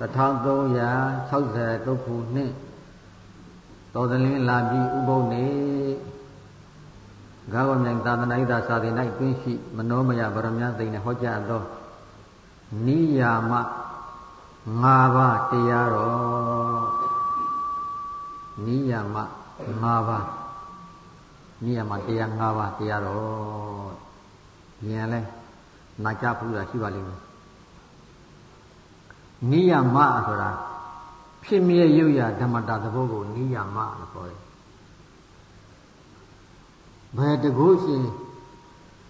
1360ခုနှစ်တော်သလင်းလာပြီးဥပုပ်နေဂါဝမြိုင်သာသနာ့သာစာသင်၌တွင်းရှိမနောမယဗရမယသိနေဟောကြားသောနိယာမ၅ပါးတရားတော်နိယာမ၅ပါးနိယာမတရား၅ပါးတရားတော်ဉာဏ်လဲနာကြဘူးလားရှိပါလိမ့်မယ် နိယမဆိုတာဖြစ်မြဲရုပ်ရဓမ္မတာသဘောကိုနိယမလို့ခေါ်တယ်ဘယ်တကုရှင်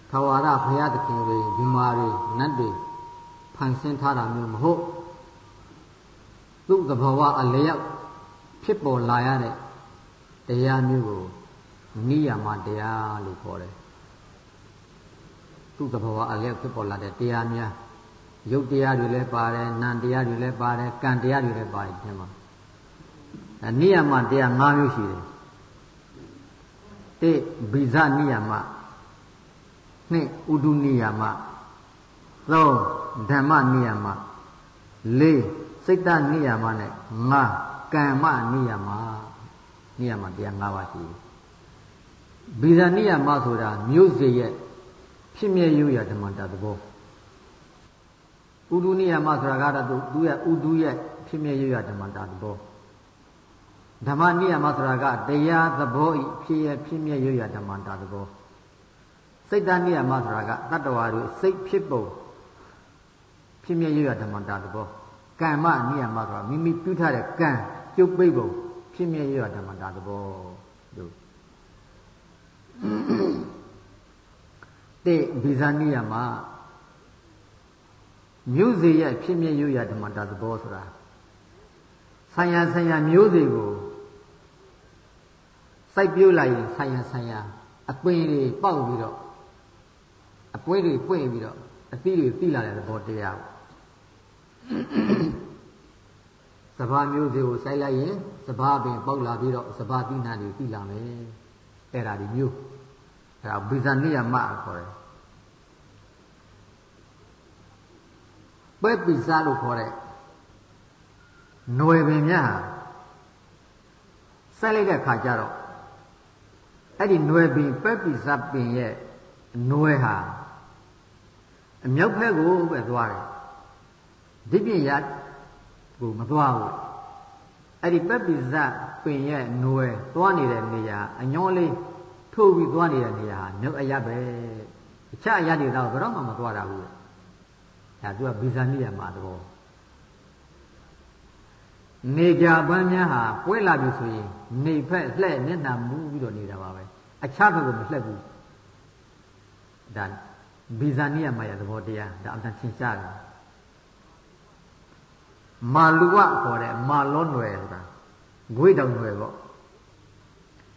ထဝါရဘုရားသခင်တွေဒီမာတွေနတ်တွေဖန်ဆင်းထားတာမျိုးမဟုတ်သူ့သဘောဝအလျောက်ဖြစ်ပေါ်လာရတဲ့တရားမျိုးကိုနိယမတရားလို့ခေါ်တယ်သူ့သဘောဝအလျောက်ဖြစ်ပေါ်လာတဲ့တရားများ ရုပ်တရားတွေလည်းပါတယ်နာမ်တရားတွေလည်းပါတယ်ကံတရားတွေလည်းပါတယ်ဒီမှာအနိယမတရား၅မျိုးရှိတယ်တိဘိဇနိယမနှစ်ဥဒုနိယမသုံးဓမ္မနိယမလေးစိတ်တနိယမနဲ့ငါကမ္မနိယမနိယမတရား၅ပါးရှိတယ်ဘိဇနိယမဆိုတာမျိုးစေရဲ့ဖြစ်မြဲရိုးရာဓမ္မတာသဘော ဥဒုနိယမဆိုတာကတော့သူသူရဲ့ဥဒုရဲ့ဖြစ်မြဲရရဓမ္မတာသဘောဓမ္မနိယမဆိုတာကတရားသဘောဤဖြစ်ရဖြစ်မြဲရရဓမ္မတာသဘောစိတ်တနိယမဆိုတာကတတ္တဝါတို့စိတ်ဖြစ်ပုံဖြစ်မြဲရရဓမ္မတာသဘောကမ္မနိယမဆိုတာမိမိပြုထားတဲ့ကံကျုပ်ပိတ်ပုံဖြစ်မြဲရရဓမ္မတာသဘောတို့တေဘိဇာနိယမ မျိုးစေရဲ့ဖြစ်မြဲရိုးရဓမ္မတာသဘောဆိုတာဆံရဆံရမျိုးစေကိုစိုက်ပြိုးလိုက်ရင်ဆံရဆံရအပင်တွေပေါက်ပြီးတော့အပွေးတွေပွင့်ပြီးတော့အသီးတွေသိလာတဲ့သဘောတရားစဘာမျိုးစေကိုစိုက်လိုက်ရင်စဘာပင်ပေါက်လာပြီးတော့စဘာတိနာတွေသိလာမယ်အဲ့ဒါဒီမျိုးအဲ့ဒါဘိဇာနိယမခေါ်တယ် ပဲပိစားလို့ခေါ်တဲ့ຫນွယ်ပင်များဆက်လိုက်တဲ့ခါကျတော့အဲ့ဒီຫນွယ်ပင်ပဲပိစားပင်ရဲ့ຫນွယ်ဟာအမြောက်ဖက်ကိုပဲသွားတယ်ဒီပြရကိုမသွားဘူးအဲ့ဒီပဲပိစားပင်ရဲ့ຫນွယ်သွားနေတဲ့နေရာအညောလေးထိုးပြီးသွားနေတဲ့နေရာဟာမြုပ်အရပဲအခြားအရာတွေတော့ဘယ်တော့မှမသွားတာဘူး ဒါသူကဗီဇာနိယမှာသဘောနေကြပန်းများဟာပွဲလာပြီဆိုရင်နေဖက်လှဲ့မျက်နှာမူးပြီးတော့နေတာပါပဲအခြားဘက်ကိုမလှက်ဘူးဒါဗီဇာနိယမှာရသဘောတရားဒါအမှန်သင်ရှားတယ်မာလူဝခေါ်တဲ့မာလောနွယ်ဆိုတာဂွေးတောင်နွယ်ပေါ့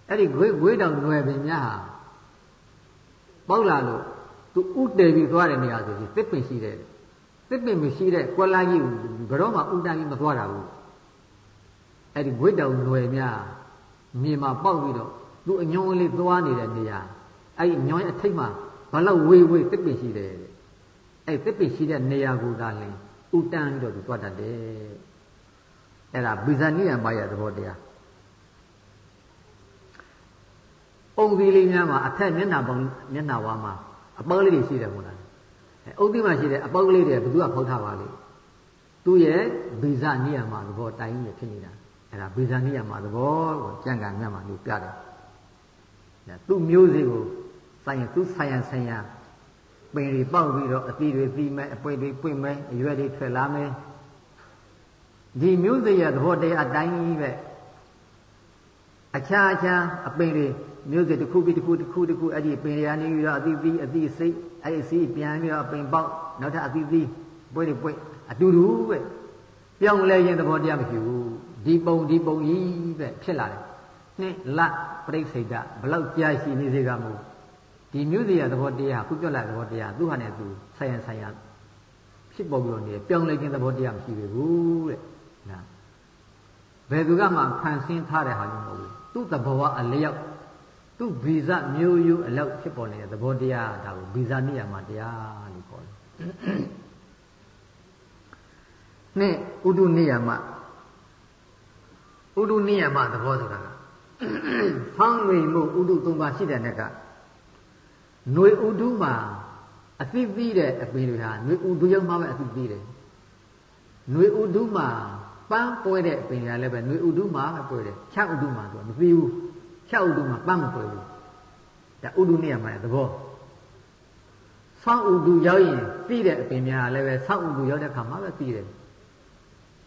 အဲ့ဒီဂွေးဂွေးတောင်နွယ်ပင်များဟာပေါက်လာလို့သူဥတည်ပြီးသွားတဲ့နေရာဆိုရင်တစ်ပင်ရှိတ ယ်တစ်ပင်မရှိတဲ့ကွက်လာကြီးဘယ်တော့မှဥတန်းကြီးမသွားတာဘူးအဲ့ဒီဂွေတောင်လွယ်များမြေမှာပေါက်ပြီးတော့သူအညောင်းလေးသွားနေတဲ့နေရာအဲ့ဒီညောင်းရဲ့အထိတ်မှာဘာလို့ဝေးဝေးတစ်ပင်ရှိတယ်အဲ့တစ်ပင်ရှိတဲ့နေရာကိုသာလင်ဥတန်းပြီးတော့သူသွားတတ်တယ်အဲ့ဒါဘိဇာနိယံပါရသဘောတရားအုံသီးလေးများမှာအထက်မျက်နှာပေါင်းမျက်နှာဝါမှာအပေါင်းလေးတွေရှိတယ်မို့လား အုတ်တိမှာရှိတဲ့အပေါက်ကလေးတွေဘယ်သူကဖောက်ထားပါလိမ့်သူ့ရဲ့ဗီဇနိယမသဘောတိုင်းနေဖြစ်နေတာအဲ့ဒါဗီဇနိယမသဘောကိုကြံ့ကန်မြတ်မှာလို့ပြတယ်သူ့မျိုးစေ့ကိုဆိုင်ရင်သူ့ဆိုင်ရန်ဆိုင်ရန်ပင်တွေပေါက်ပြီးတော့အသီးတွေပြီးမဲ့အပွေတွေပွင့်မဲ့အရွက်တွေထွက်လာမဲ့ဒီမျိုးစေ့ရဲ့သဘောတရားအတိုင်းကြီးပဲအခြားအခြားအပင်တွေ မျိုးစေ့တစ်ခုပြီးတစ်ခုတစ်ခုတစ်ခုအဲ့ဒီပင်တွေကနေပြီးတော့အသီးသီးအသီးစိတ်အဲ့ဒီစီးပြန်ပြီးတော့ပင်ပေါက်နောက်ထပ်အသီးသီးပွေးတွေပွေးအတူတူပဲပြောင်းလဲရင်သဘောတရားမရှိဘူးဒီပုံဒီပုံကြီးပဲဖြစ်လာတယ်နှစ်လပြိစိတ်ကဘလောက်ကြာရှိနေစေကမို့ဒီမျိုးစေ့ရသဘောတရားခုပြောလာသဘောတရားသူဟာနဲ့သူဆိုင်ရဆိုင်ရဖြစ်ပေါ်ပြီးတော့နေပြောင်းလဲခြင်းသဘောတရားမရှိဘူးတဲ့နာဘယ်သူကမှဖန်ဆင်းထားတဲ့ဟာမျိုးမဟုတ်ဘူးသူ့သဘောအလျောက် သူ့ဗီဇမျိုးရိုးအလောက်ဖြစ်ပေါ်နေတဲ့သဘောတရားဒါကိုဗီဇနိယမတရားလို့ခေါ်တယ် နှစ်ဥဒုနိယမဥဒုနိယမသဘောဆိုတာဖောင်းရိမှုဥဒုသုံးပါးရှိတဲ့နဲ့ကຫນွေဥဒုမှာအသိသိတဲ့အပင်တွေဟာຫນွေဥဒုရောက်မှပဲအသိသိတယ်ຫນွေဥဒုမှာပန်းပွဲတဲ့အပင်တွေကလည်းပဲຫນွေဥဒုမှာပဲပွဲတယ်ချက်ဥဒုမှာသူကမသိဘူး ချက်ဥဒုမှာပန်းမပွဲဘူးဒါဥဒုနိယမရဲ့သဘောဆောက်ဥဒုရောက်ရင်သိတဲ့အပင်များလည်းပဲဆောက်ဥဒုရောက်တဲ့ခါမှာပဲသိတယ်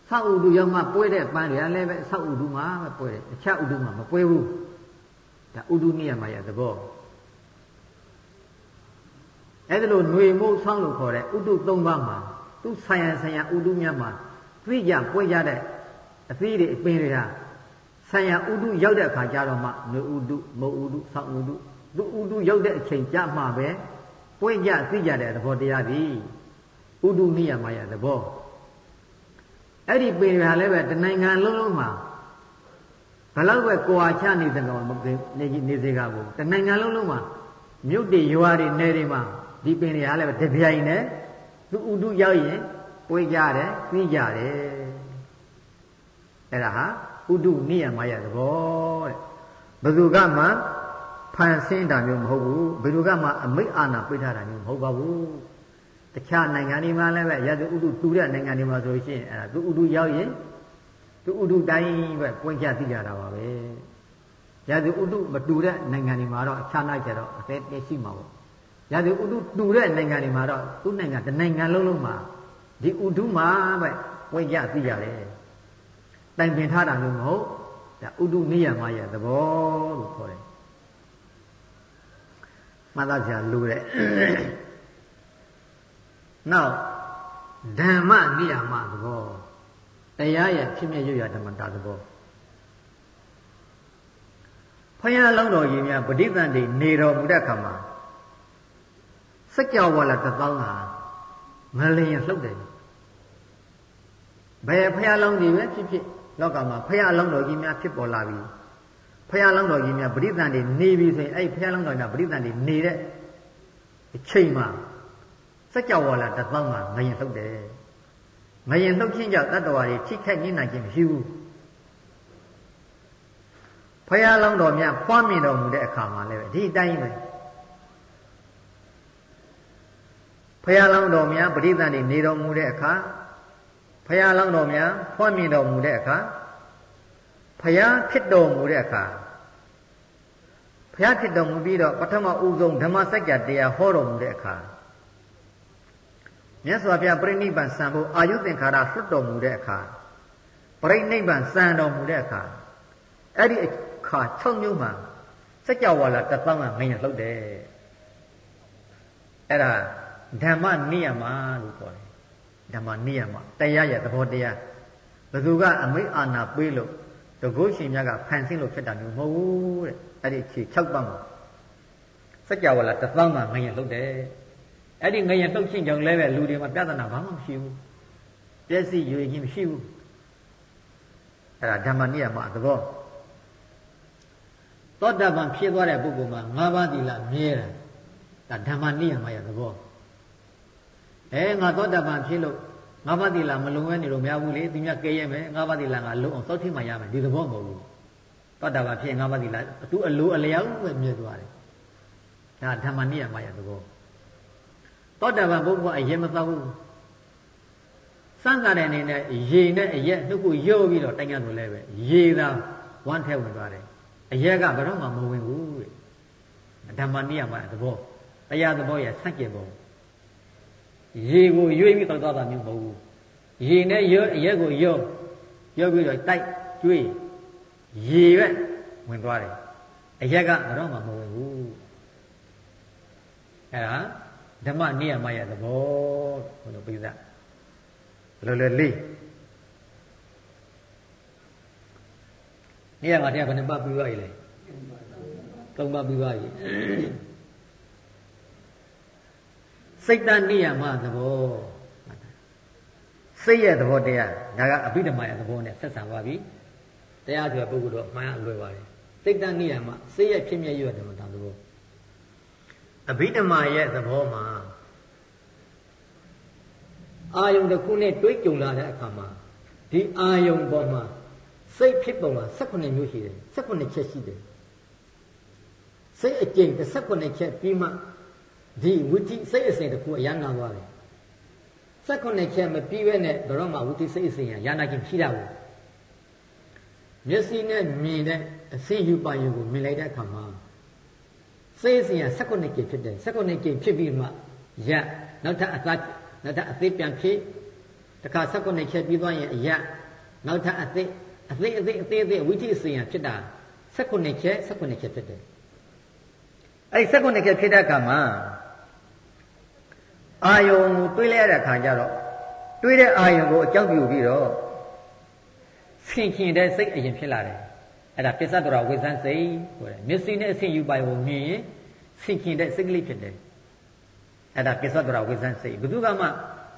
ဆောက်ဥဒုရောက်မှပွဲတဲ့ပန်းတွေကလည်းပဲဆောက်ဥဒုမှာပဲပွဲတယ်အခြားဥဒုမှာမပွဲဘူးဒါဥဒုနိယမရဲ့သဘောအဲ့ဒါလို့ຫນွေမို့ဆောင်းလို့ခေါ်တဲ့ဥဒု၃ပါးမှာသူဆိုင်ရဆိုင်ရဥဒုများမှာသိကြပွဲကြတဲ့အသီးတွေအပင်တွေဟာ ဆိုင်ရဥဒုရောက်တဲ့အခါကျတော့မှຫນွေဥဒုမုတ်ဥဒုဆောက်ဥဒုသူဥဒုရောက်တဲ့အချိန်ကြမှပဲပွင့်ကြသိကြတဲ့သဘောတရားသည်ဥဒုနိယမယသဘောအဲ့ဒီပင်ဟာလည်းပဲတနိုင်ငံလုံးလုံးမှာဘလောက်ပဲကိုအားချနေတဲ့ကောင်နေနေစေကဘူးတနိုင်ငံလုံးလုံးမှာမြုပ်တွေရွာတွေနယ်တွေမှာဒီပင်တွေဟာလည်းပဲတပြိုင်နဲ့သူဥဒုရောက်ရင်ပွေးကြတယ်ပြီးကြတယ်အဲ့ဒါဟာ ဥဒုနိယမယသဘောတဲ့ဘယ်သူကမှဖန်ဆင်းတာမျိုးမဟုတ်ဘူးဘယ်သူကမှအမိတ်အာဏာပေးထားတာမျိုးမဟုတ်ပါဘူးတခြားနိုင်ငံတွေမှာလည်းပဲရသူဥဒုတူတဲ့နိုင်ငံတွေမှာဆိုလို့ရှိရင်အဲ့ဒါသူဥဒုရောက်ရင်သူဥဒုတိုင်းပဲပွင့်ချသိကြတာပါပဲရသူဥဒုမတူတဲ့နိုင်ငံတွေမှာတော့အခြားနိုင်ကြတော့အသေးသေးရှိမှာပေါ့ရသူဥဒုတူတဲ့နိုင်ငံတွေမှာတော့သူ့နိုင်ငံတနိုင်ငံလုံးလုံးမှာဒီဥဒုမှာပဲပွင့်ချသိကြတယ် တိုင်ပင်ထားတာမျိုးမဟုတ်ဒါဥဒုနိယမရဲ့သဘောလို့ခေါ်တယ်မှတ်သားကြလို့တဲ့နောက်ဓမ္မနိယာမသဘောတရားရဲ့ဖြစ်မြဲရွရဓမ္မတာသဘောဖယားလောင်းတော်ကြီးများပဋိသန္တိနေတော်မူတဲ့အခါမှာစัจ java လာတသောင်းဟာငလျင်လှုပ်တယ်ဘယ်ဖယားလောင်းကြီးပဲဖြစ်ဖြစ် လောကမှာဖယားလောင်းတော်ကြီးများဖြစ်ပေါ်လာပြီဖယားလောင်းတော်ကြီးများပဋိသန္တိနေပြီဆိုရင်အဲ့ဖယားလောင်းတော်များပဋိသန္တိနေတဲ့အချိန်မှာစัจ java လာတသောင်းမှာငရင်လှုပ်တယ်ငရင်လှုပ်ခြင်းကြောင့်တတ္တဝါတွေထိခိုက်နေနိုင်ခြင်းမရှိဘူးဖယားလောင်းတော်များဖွားမြင်တော်မူတဲ့အခါမှာလည်းဒီအတိုင်းပဲဖယားလောင်းတော်များပဋိသန္တိနေတော်မူတဲ့အခါ ဖယားလောင်းတော်များဖွားမြင်တော်မူတဲ့အခါဖယားဖြစ်တော်မူတဲ့အခါဖယားဖြစ်တော်မူပြီးတော့ပထမဦးဆုံးဓမ္မစကြာတရားဟောတော်မူတဲ့အခါမြတ်စွာဘုရားပြိဋိဘံစံဖို့အာယုသင်္ခါရလွတ်တော်မူတဲ့အခါပြိဋိဘံစံတော်မူတဲ့အခါအဲ့ဒီအခါ6မျိုးမှာစัจ java လာတသောင်းကငရင်လှုပ်တယ်အဲ့ဒါဓမ္မနိယမလို့ခေါ်တယ် ဓမ္မနိယမတရားရဲ့သဘောတရားဘယ်သူကအမိတ်အာနာပေးလို့တကုရှင်မြတ်ကဖန်ဆင်းလို့ဖြစ်တာမျိုးမဟုတ်ဘူးတဲ့အဲ့ဒီခြေ6ပန်းမှာစัจ java လာတသောင်းကငရင်လှုပ်တယ်အဲ့ဒီငရင်လှုပ်ခြင်းကြောင့်လည်းပဲလူတွေမှာပြဿနာဘာမှမရှိဘူးပြည့်စည်ရွေခြင်းမရှိဘူးအဲ့ဒါဓမ္မနိယမသဘောသောတာပန်ဖြစ်သွားတဲ့ပုဂ္ဂိုလ်မှာ၅ပါးသီလမြဲတာဒါဓမ္မနိယမရဲ့သဘောအဲငါသောတာပန်ဖြစ်လို့ ငါးပါးသီလမလုံဝဲနေလို့မရဘူးလေသူများကဲရဲမယ်ငါးပါးသီလငါလုံအောင်သောက်ထိမှရမယ်ဒီသဘောမဟုတ်ဘူးသောတာပန်ဖြစ်ငါးပါးသီလသူအလိုအလျောက်ပဲမြဲသွားတယ်ဒါဓမ္မနိယမရဲ့သဘောသောတာပန်ပုဂ္ဂိုလ်အရင်မသောဘူးစံကားတဲ့အနေနဲ့ရေနဲ့အရက်နှုတ်ကိုရော့ပြီးတော့တိုင်ရဆိုလဲပဲရေသာဝမ်းထဲဝင်သွားတယ်အရက်ကဘယ်တော့မှမဝင်ဘူးတဲ့ဓမ္မနိယမသဘောတရားသဘောရဆန့်ကျင်ပုံ ရေကိုရွေးပြီးတောက်သွားတာမျိုးမဟုတ်ဘူးရေနဲ့ရောအရက်ကိုရောရောပြီးတော့တိုက်ကျွေးရေပဲဝင်သွားတယ်အရက်ကဘယ်တော့မှမဝင်ဘူးအဲ့ဒါဓမ္မနိယမရသဘောဘုလိုပိသလောလောလေးနေရာမှာတရားဘယ်နှပတ်ပြီးသွားပြီလဲသုံးပတ်ပြီးသွားပြီ စိတ်တနိယမသဘောစိတ်ရဲ့သဘောတရားဒါကအဘိဓမ္မာရဲ့သဘောနဲ့ဆက်ဆံပါပြီတရားဆိုတဲ့ပုဂ္ဂိုလ်တော့မှန်အလွယ်ပါတယ်စိတ်တနိယမစိတ်ရဲ့ဖြစ်မြဲရွတ်တယ်မတန်သဘောအဘိဓမ္မာရဲ့သဘောမှာအာယုံတစ်ခုနဲ့တွေးကြုံလာတဲ့အခါမှာဒီအာယုံပေါ်မှာစိတ်ဖြစ်ပုံက18မျိုးရှိတယ်18ချက်ရှိတယ်စိတ်အကျင့်18ချက်ပြီးမှ ဒီဝိသိစိတ်အစဉ်တစ်ခုအရနာသွားတယ်18ချက်မပြီးပဲနဲ့ဘယ်တော့မှဝိသိစိတ်အစဉ်ရရနာခြင်းဖြစ်တာဘူးမျက်စိနဲ့မြင်တဲ့အစဉ်ယူပါယူကိုမြင်လိုက်တဲ့အခါမှာစိတ်အစဉ်က18ချက်ဖြစ်တယ်18ချက်ဖြစ်ပြီးမှရနောက်ထပ်အသက်နောက်ထပ်အသေးပြန်ဖြစ်တခါ18ချက်ပြီးသွားရင်အရနောက်ထပ်အသေးအသေးအသေးအသေးအသေးဝိသိအစဉ်ရဖြစ်တာ18ချက်18ချက်ဖြစ်တယ်အဲ့ဒီ18ချက်ဖြစ်တဲ့အခါမှာ အာယုံကိုတွေးလိုက်ရတဲ့အခါကျတော့တွေးတဲ့အာယုံကိုအကြောင်းပြုပြီးတော့ဆင်ခင်တဲ့စိတ်အရင်ဖြစ်လာတယ်အဲ့ဒါပစ္စတရဝိဇ္ဇန်စိတ်ဆိုတယ်မျက်စိနဲ့အဆင်ယူပိုင်ကိုမြင်ရင်ဆင်ခင်တဲ့စိတ်ကလေးဖြစ်တယ်အဲ့ဒါပစ္စတရဝိဇ္ဇန်စိတ်ဘယ်သူကမှ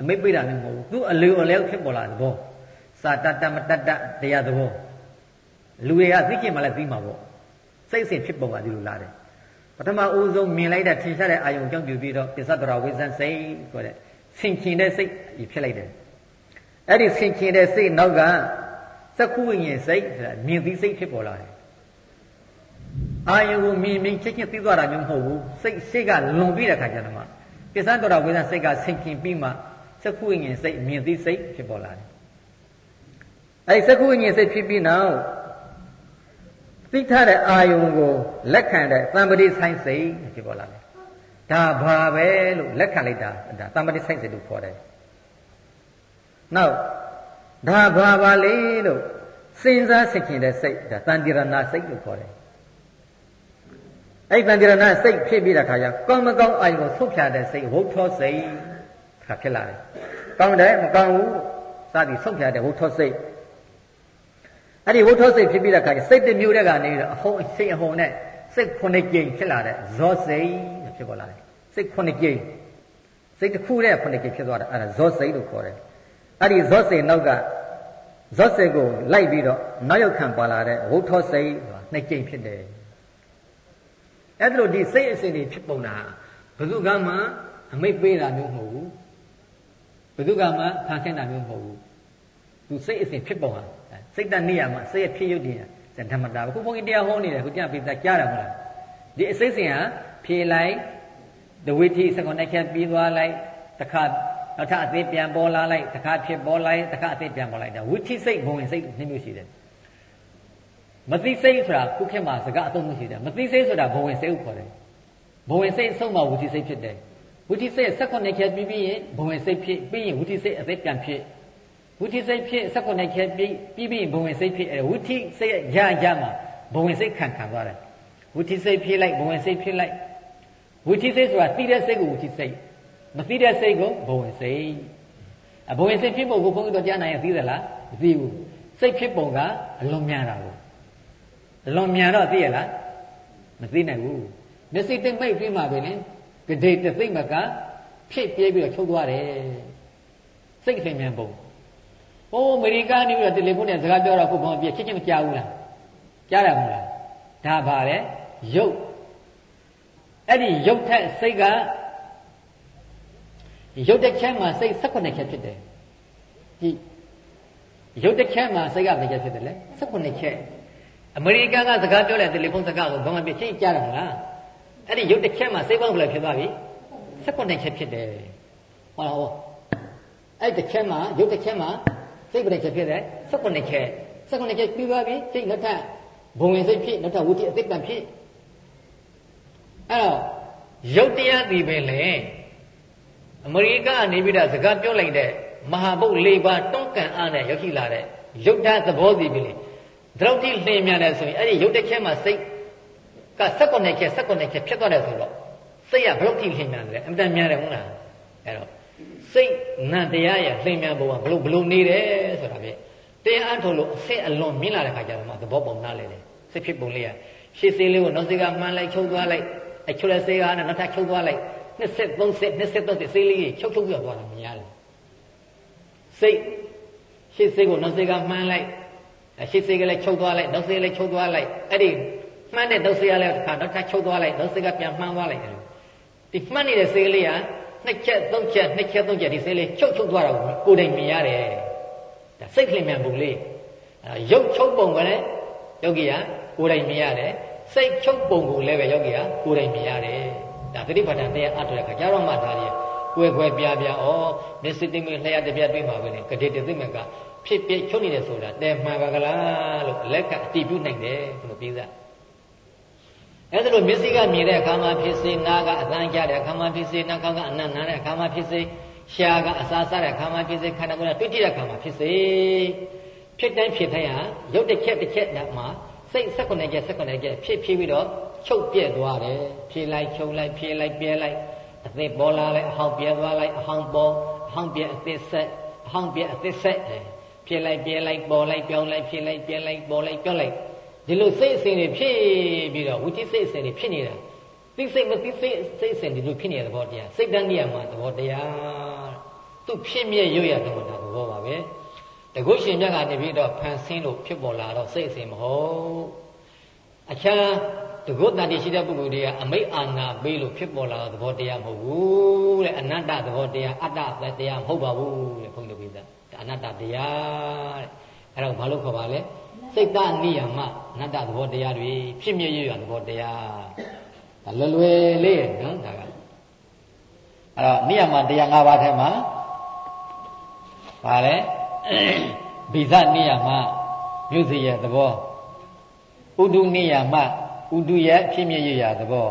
အမိတ်ပိတာလည်းမဟုတ်ဘူးသူအလေအလဲဖြစ်ပေါ်လာတဲ့ဘောစာတတမတတတရားသဘောလူတွေကသိခင်မှလည်းသိမှာပေါ့စိတ်အစဉ်ဖြစ်ပေါ်လာဒီလိုလာတယ် ပထမအဦးဆုံးမြင်လိုက်တဲ့ထင်ရှားတဲ့အာယုံကြောင့်ပြုပြီးတော့ပစ္စတရဝိဇ္ဇန်စိတ်ဆိုတဲ့ဆင်ခင်တဲ့စိတ်ဖြစ်လိုက်တယ်အဲ့ဒီဆင်ခင်တဲ့စိတ်နောက်ကသက္ခုဝိညာဉ်စိတ်ဆိုတာမြင်သိစိတ်ဖြစ်ပေါ်လာတယ်အာယုံကိုမြင်မြင်ချက်ချင်းသိသွားတာမျိုးမဟုတ်ဘူးစိတ်စိတ်ကလွန်ပြီးတဲ့ခါကျတော့မှပစ္စတရဝိဇ္ဇန်စိတ်ကဆင်ခင်ပြီးမှသက္ခုဝိညာဉ်စိတ်မြင်သိစိတ်ဖြစ်ပေါ်လာတယ်အဲ့ဒီသက္ခုဝိညာဉ်စိတ်ဖြစ်ပြီးနောက် သိထားတဲ့အာယုံကိုလက်ခံတဲ့သံပတိဆိုင်စိတ်ဖြစ်ပေါ်လာတယ်ဒါဘာပဲလို့လက်ခံလိုက်တာဒါသံပတိဆိုင်စိတ်လို့ခေါ်တယ်နောက်ဒါဘာပါလေလို့စဉ်းစားဆင်ခြင်တဲ့စိတ်ဒါတန်တိရဏစိတ်လို့ခေါ်တယ်အဲ့တန်တိရဏစိတ်ဖြစ်ပြီးတဲ့ခါကျကောင်းမကောင်းအာယုံကိုဆုတ်ဖြာတဲ့စိတ်ဝုထောစိတ်ခါဖြစ်လာတယ်ကောင်းတယ်မကောင်းဘူးစသည်ဆုတ်ဖြာတဲ့ဝုထောစိတ် အဲ့ဒီဝုထောစိတ်ဖြစ်ပြီးတဲ့ခါကျစိတ်တစ်မျိုးတည်းကနေပြီးတော့အဟုံးစိတ်အဟုံးနဲ့စိတ်ခုနှစ်ကြိမ်ဖြစ်လာတဲ့ဇောစိတ်ဖြစ်ပေါ်လာတယ်စိတ်ခုနှစ်ကြိမ်စိတ်တစ်ခုတည်းခုနှစ်ကြိမ်ဖြစ်သွားတာအဲ့ဒါဇောစိတ်လို့ခေါ်တယ်အဲ့ဒီဇောစိတ်နောက်ကဇောစိတ်ကိုလိုက်ပြီးတော့နောက်ရောက်ခံပါလာတဲ့ဝုထောစိတ်နှစ်ကြိမ်ဖြစ်တယ်အဲ့လိုဒီစိတ်အစဉ်တွေဖြစ်ပုံတာဘယ်သူကမှအမိတ်ပေးတာမျိုးမဟုတ်ဘူးဘယ်သူကမှဖန်ဆင်းတာမျိုးမဟုတ်ဘူးသူစိတ်အစဉ်ဖြစ်ပုံဟာ စိတ်တနေရမှာစိတ်ရဖြစ်ရုပ်တည်ရဓမ္မတာခုဘုန်းကြီးတရားဟောနေတယ်ခုကြားပိသကြားတယ်မဟုတ်လားဒီအစိတ်စဉ်ဟာဖြေလိုက်ဒဝိထိစကွန်နဲ့ချက်ပြီးသွားလိုက်တခါနောက်ထပ်အသေးပြန်ပေါ်လာလိုက်တခါဖြစ်ပေါ်လိုက်တခါအသေးပြန်ပေါ်လိုက်ဒါဝိထိစိတ်ဘုံဝင်စိတ်နှစ်မျိုးရှိတယ်မသိစိတ်ဆိုတာခုခေတ်မှာစကားအသုံးမရှိတယ်မသိစိတ်ဆိုတာဘုံဝင်စိတ်ကိုခေါ်တယ်ဘုံဝင်စိတ်အဆုံးမှာဝိထိစိတ်ဖြစ်တယ်ဝိထိစိတ်စကွန်နဲ့ချက်ပြီးပြီးရင်ဘုံဝင်စိတ်ဖြစ်ပြီးရင်ဝိထိစိတ်အသေးပြန်ဖြစ် ဝိထိစိတ်ဖြစ်စက္ကုနဲ့ချက်ပြီးပြီးပြီးဘဝင်စိတ်ဖြစ်အဲဝိထိစိတ်ရရမှာဘဝင်စိတ်ခံခံသွားတယ်ဝိထိစိတ်ဖြစ်လိုက်ဘဝင်စိတ်ဖြစ်လိုက်ဝိထိစိတ်ဆိုတာသိတဲ့စိတ်ကိုဝိထိစိတ်မသိတဲ့စိတ်ကိုဘဝင်စိတ်အဘဝင်စိတ်ဖြစ်ပုံကိုဘုန်းကြီးတို့ကြားနိုင်ရင်သိသလားမသိဘူးစိတ်ဖြစ်ပုံကအလွန်များတာကိုအလွန်များတော့သိရလားမသိနိုင်ဘူးမျက်စိတိတ်မိတ်ပြီးမှပဲလေဂဒေတသိမ့်မကဖြစ်ပြဲပြီးတော့ချုပ်သွားတယ်စိတ်ထင်မြန်ပုံ ဟိုအမေရိကန်နေပြီးတော့တယ်လီဖုန်းနဲ့စကားပြောတော့ခုဘာမှပြချစ်ချင်းမကြားဘူးလားကြားတယ်မဟုတ်လားဒါပါလေရုပ်အဲ့ဒီရုပ်ထက်စိတ်ကရုပ်တစ်ချက်မှာစိတ်18ချက်ဖြစ်တယ်ဒီရုပ်တစ်ချက်မှာစိတ်ကဘယ်ချက်ဖြစ်တယ်လဲ18ချက်အမေရိကန်ကစကားပြောတဲ့တယ်လီဖုန်းစကားကိုဘာမှပြချင်းကြားတယ်မလားအဲ့ဒီရုပ်တစ်ချက်မှာစိတ်ပေါင်းဘယ်လိုဖြစ်သွားပြီ18ချက်ဖြစ်တယ်ဟောဟောအဲ့တစ်ချက်မှာရုပ်တစ်ချက်မှာ စိတ်ပရိချက်ဖြစ်တယ်18ချက်18ချက်ပြီးသွားပြီစိတ်နောက်ထပ်ဘုံဝင်စိတ်ဖြစ်နောက်ထပ်ဝိတိအသိပံဖြစ်အဲ့တော့ရုပ်တရားဒီပဲလေအမေရိကနေပြီးတော့စကားပြောလိုက်တဲ့မဟာဘုတ်၄ပါးတွန်းကန်အားနဲ့ရောက်ရှိလာတဲ့ရုပ်ဓာတ်သဘောစီပဲလေဒရုတ်တိလင်းမြန်တယ်ဆိုရင်အဲ့ဒီရုပ်တစ်ချက်မှာစိတ်က18ချက်18ချက်ဖြစ်သွားတယ်ဆိုတော့စိတ်ကဘယ်လောက်ထိလင်းမြန်တယ်အမှန်တန်မြန်တယ်ဟုတ်လားအဲ့တော့ စိတ်နံတရားရဲ့လှင်မြန်ပုံကဘလို့ဘလို့နေတယ်ဆိုတာပြတရားအထုတ်လို့အဆက်အလွန်မြင်လာတဲ့ခါကျတော့မှသဘောပေါက်နားလဲတယ်စိတ်ဖြစ်ပုံလေးရရှေ့စေးလေးကိုနောက်စေးကမှန်းလိုက်ချုပ်သွားလိုက်အချုပ်လက်စေးကနဲ့နောက်ထပ်ချုပ်သွားလိုက်နှစ်ဆက်သုံးဆက်နှစ်ဆက်သုံးဆက်စေးလေးကြီးချုပ်ချုပ်ပြသွားတာမြင်ရတယ်စိတ်ရှေ့စေးကိုနောက်စေးကမှန်းလိုက်ရှေ့စေးကလည်းချုပ်သွားလိုက်နောက်စေးလည်းချုပ်သွားလိုက်အဲ့ဒီမှန်းတဲ့နောက်စေးကလည်းတစ်ခါနောက်ထပ်ချုပ်သွားလိုက်နောက်စေးကပြန်မှန်းသွားလိုက်တယ်ဒီမှန်းနေတဲ့စေးလေးက နှစ်ချက်သုံးချက်နှစ်ချက်သုံးချက်ဒီစိတ်လေးချုပ်ချုပ်သွားတာကိုကိုယ်တိုင်မြင်ရတယ်ဒါစိတ်ကလေးမြန်ပုံလေးအဲရုပ်ချုပ်ပုံကလည်းယောဂီကကိုယ်တိုင်မြင်ရတယ်စိတ်ချုပ်ပုံကိုလည်းပဲယောဂီကကိုယ်တိုင်မြင်ရတယ်ဒါသတိပဋ္ဌာန်တရားအထုတဲ့ခါကျတော့မှဒါကြီးကွယ်ကွယ်ပြားပြားဩမျက်စိသိမ့်မလျှက်တပြက်တွေ့မှာပဲလေကတိတသိမ့်မကဖြစ်ဖြစ်ချုပ်နေတယ်ဆိုတာတဲမှန်ပါကလားလို့လက်ကအတိပြုနိုင်တယ်ဘုလိုပြေးစား အဲဒါလိုမျက်စိကမြင်တဲ့အခါမှာဖြစ်စေနားကအသံကြားတဲ့အခါမှာဖြစ်စေနှာခေါင်းကအနံ့နားတဲ့အခါမှာဖြစ်စေရှားကအစာစားတဲ့အခါမှာဖြစ်စေခန္ဓာကိုယ်ကတွေ့ကြည့်တဲ့အခါမှာဖြစ်စေဖြစ်တိုင်းဖြစ်တိုင်းဟာရုပ်တစ်ချက်တစ်ချက်မှာစိတ်16ချက်16ချက်ဖြစ်ဖြစ်ပြီးတော့ချုပ်ပြက်သွားတယ်ဖြေလိုက်ချုပ်လိုက်ဖြေလိုက်ပြဲလိုက်အသစ်ပေါ်လာလိုက်အဟောင်းပြဲသွားလိုက်အဟောင်းပေါ်အဟောင်းပြဲအသစ်ဆက်အဟောင်းပြဲအသစ်ဆက်ဖြေလိုက်ပြဲလိုက်ပေါ်လိုက်ပြောင်းလိုက်ဖြေလိုက်ပြဲလိုက်ပေါ်လိုက်ပြောင်းလိုက် ဒီလိုစိတ်အစဉ်တွေဖြစ်ပြီးတော့ဝိသိစိတ်အစဉ်တွေဖြစ်နေတာသိစိတ်မသိစိတ်စိတ်အစဉ်ဒီလိုဖြစ်နေတဲ့သဘောတရားစိတ်တန်းနေရာမှာသဘောတရားသူဖြစ်မြဲရွရတဲ့သဘောပါပဲတကုရှင်မြတ်ကနေပြီးတော့ဖန်ဆင်းလို့ဖြစ်ပေါ်လာတော့စိတ်အစဉ်မဟုတ်အခြားတကုတ်တန်တိရှိတဲ့ပုဂ္ဂိုလ်တွေကအမိတ်အာနာပေးလို့ဖြစ်ပေါ်လာတဲ့သဘောတရားမဟုတ်ဘူးတဲ့အနတ္တသဘောတရားအတ္တတရားမဟုတ်ပါဘူးတဲ့ဘုန်းကြီးတို့ပြောတာအနတ္တတရားတဲ့အဲ့တော့ဘာလို့ခေါ်ပါလဲ စိတ်တနိယမအနတ္တသဘောတရားတွေဖြစ်မြဲရရသဘောတရားဒါလွယ်လွယ်လေးနော်ဒါကအဲ့တော့နိယမတရား၅ပါးထဲမှာပါလဲဗိဇနိယမမြို့စီရဲ့သဘောဥဒုနိယမဥဒုရဲ့ဖြစ်မြဲရရသဘော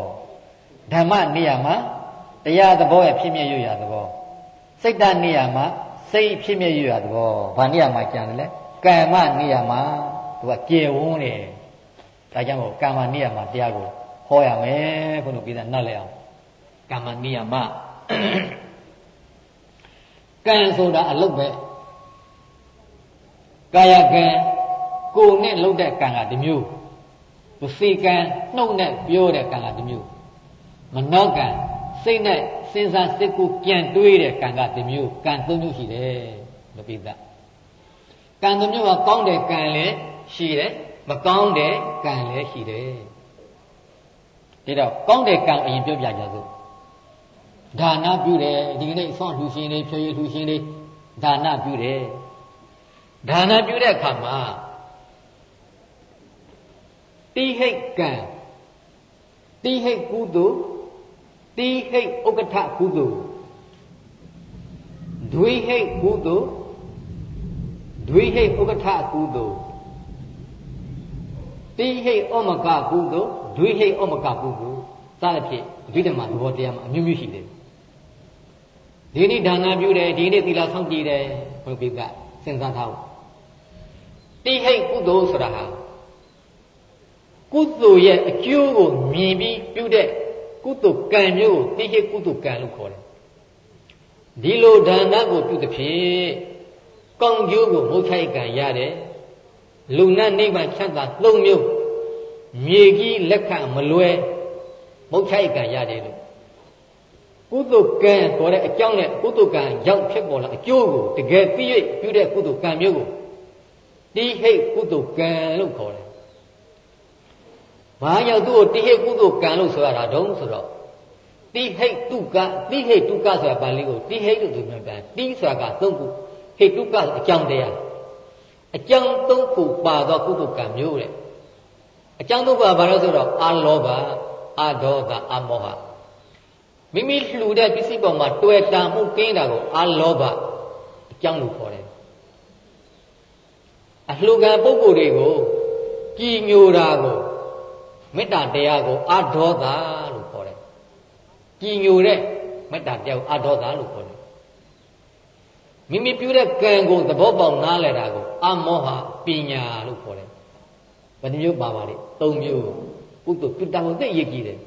ဓမ္မနိယမတရားသဘောရဲ့ဖြစ်မြဲရရသဘောစိတ်တနိယမစိတ်ဖြစ်မြဲရရသဘောဘာနိယမကြံတယ်လဲကမ္မနိယမသူ ကကျေဝန်းတယ်ဒါကြောင့်မို့ကာမနိယမတရားကိုဟောရမယ်ခုနကပြည်သားနှက်လဲအောင်ကာမနိယမကံဆိုတာအလုတ်ပဲကာယကံကိုယ်နဲ့လှုပ်တဲ့ကံကတစ်မျိုးဝစီကံနှုတ်နဲ့ပြောတဲ့ကံကတစ်မျိုးမနောကံစိတ်နဲ့စဉ်းစားစိတ်ကိုကြံတွေးတဲ့ကံကတစ်မျိုးကံသုံးမျိုးရှိတယ်လို့ပြည်သားကံတစ်မျိုးကကောင်းတဲ့ကံလည်း ရှိတယ်မကောင်းတဲ့ကံလည်းရှိတယ်ဒါတော့ကောင်းတဲ့ကံအရင်ပြောပြကြစို့ဒါနပြုတယ်ဒီကနေ့ဆောင်းလှူရှင်လေးဖြည့်ရလှူရှင်လေးဒါနပြုတယ်ဒါနပြုတဲ့အခါမှာတိဟိတ်ကံတိဟိတ်ကုသိုလ်တိဟိတ်ဥက္ကဋ္ဌကုသိုလ်ဒွိဟိတ်ကုသိုလ်ဒွိဟိတ်ဥက္ကဋ္ဌကုသိုလ် တိဟိတ်ဩမကကုသိုလ်ဒွိဟိတ်ဩမကကုသိုလ်စသဖြင့်အဘိဓမ္မာသဘောတရားမှာအမျိုးမျိုးရှိတယ်ဒီနေ့ဒါနပြုတယ်ဒီနေ့သီလဆောင်ကြည်တယ်ဘုရားပြကစဉ်းစားထားဖို့တိဟိတ်ကုသိုလ်ဆိုတာဟာကုသိုလ်ရဲ့အကျိုးကိုမြင်ပြီးပြုတဲ့ကုသိုလ်ကံမျိုးကိုတိဟိတ်ကုသိုလ်ကံလို့ခေါ်တယ်ဒီလိုဒါနကိုပြုသဖြင့်ကောင်းကျိုးကိုမုတ်ထိုက်ကံရတယ် လူနဲ့နိဗ္ဗာန်ချမ်းသာသုံးမျိုးမြေကြီးလက်ခံမလွယ်မုတ်ထိုက်ကံရတယ်လို့ကုသိုလ်ကံခေါ်တဲ့အကြောင်းနဲ့ကုသိုလ်ကံရောက်ဖြစ်ပေါ်လာအကျိုးကိုတကယ်သိ၍ပြုတဲ့ကုသိုလ်ကံမျိုးကိုတိဟိတ်ကုသိုလ်ကံလို့ခေါ်တယ်။ဘာကြောင့်သူ့ကိုတိဟိတ်ကုသိုလ်ကံလို့ဆိုရတာတုံးဆိုတော့တိဟိတ်တုကတိဟိတ်တုကဆိုတာပါဠိကိုတိဟိတ်လို့သူများပြန်တိဆိုတာကသုံးခုဟိတ်တုကအကြောင်းတရား အကြောင်းသုံးခုပါသောကုသိုလ်ကံမျိုးတဲ့အကြောင်းသုံးခုကဘာလို့ဆိုတော့အာလောဘအာဒေါသအာမောဟမိမိလှူတဲ့ပစ္စည်းပေါ်မှာတွေ့တာမှုကင်းတာကိုအာလောဘအကြောင်းလို့ခေါ်တယ်အလှူခံပုဂ္ဂိုလ်တွေကိုကြည်ညိုတာကိုမေတ္တာတရားကိုအာဒေါသလို့ခေါ်တယ်ကြည်ညိုတဲ့မေတ္တာတရားကိုအာဒေါသလို့ခေါ်တယ် မိမိပြုတဲ့ကံကိုသဘောပေါက်နားလည်တာကိုအမောဟပညာလို့ခေါ်တယ်ဘယ်နှမျိုးပါပါလဲ၃မျိုးကုသိုလ်ပြုတာကိုသိရကြည့်တယ်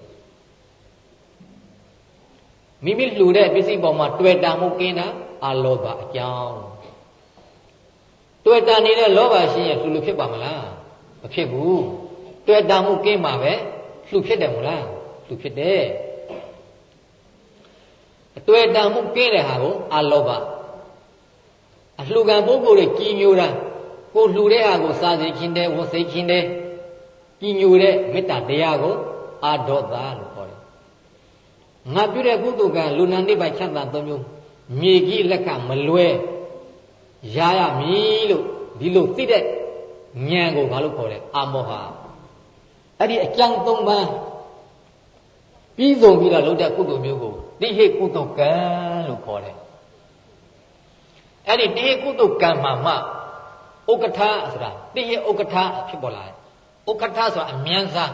မိမိလှူတဲ့ပစ္စည်းပေါ်မှာတွေ့တာမှုကင်းတာအလောဘအကြောင်းတွေ့တာနေတဲ့လောဘရှိရင်လှူလို့ဖြစ်ပါမလားမဖြစ်ဘူးတွေ့တာမှုကင်းမှာပဲလှူဖြစ်တယ်မို့လားလှူဖြစ်တယ်အတွေ့တာမှုကင်းတဲ့ဟာကိုအလောဘ အလှူခံပုဂ္ဂိုလ်တွေကြည်ညိုတာကိုလှူတဲ့ဟာကိုစားစေခြင်းတဲ့ဝတ်စေခြင်းတဲ့ကြည်ညိုတဲ့မေတ္တာတရားကိုအာဒေါသလို့ခေါ်တယ်ငါပြုတဲ့ကုသိုလ်ကံလူနာနိဗ္ဗာန်ချမ်းသာသုံးမျိုးမြေကြီးလက်ကမလွဲရရမည်လို့ဒီလိုသိတဲ့ဉာဏ်ကိုဘာလို့ခေါ်လဲအာမောဟအဲ့ဒီအကြောင်း၃ပါးပြီးဆုံးပြီးတော့လုပ်တဲ့ကုသိုလ်မျိုးကိုတိဟိကုသိုလ်ကံလို့ခေါ်တယ် အဲ့ဒီတိဟိကုသိုလ်ကံမှာမှဥက္ကဋ္ဌဆိုတာတိဟိဥက္ကဋ္ဌဖြစ်ပေါ်လာတယ်ဥက္ကဋ္ဌဆိုတာအမြန်စား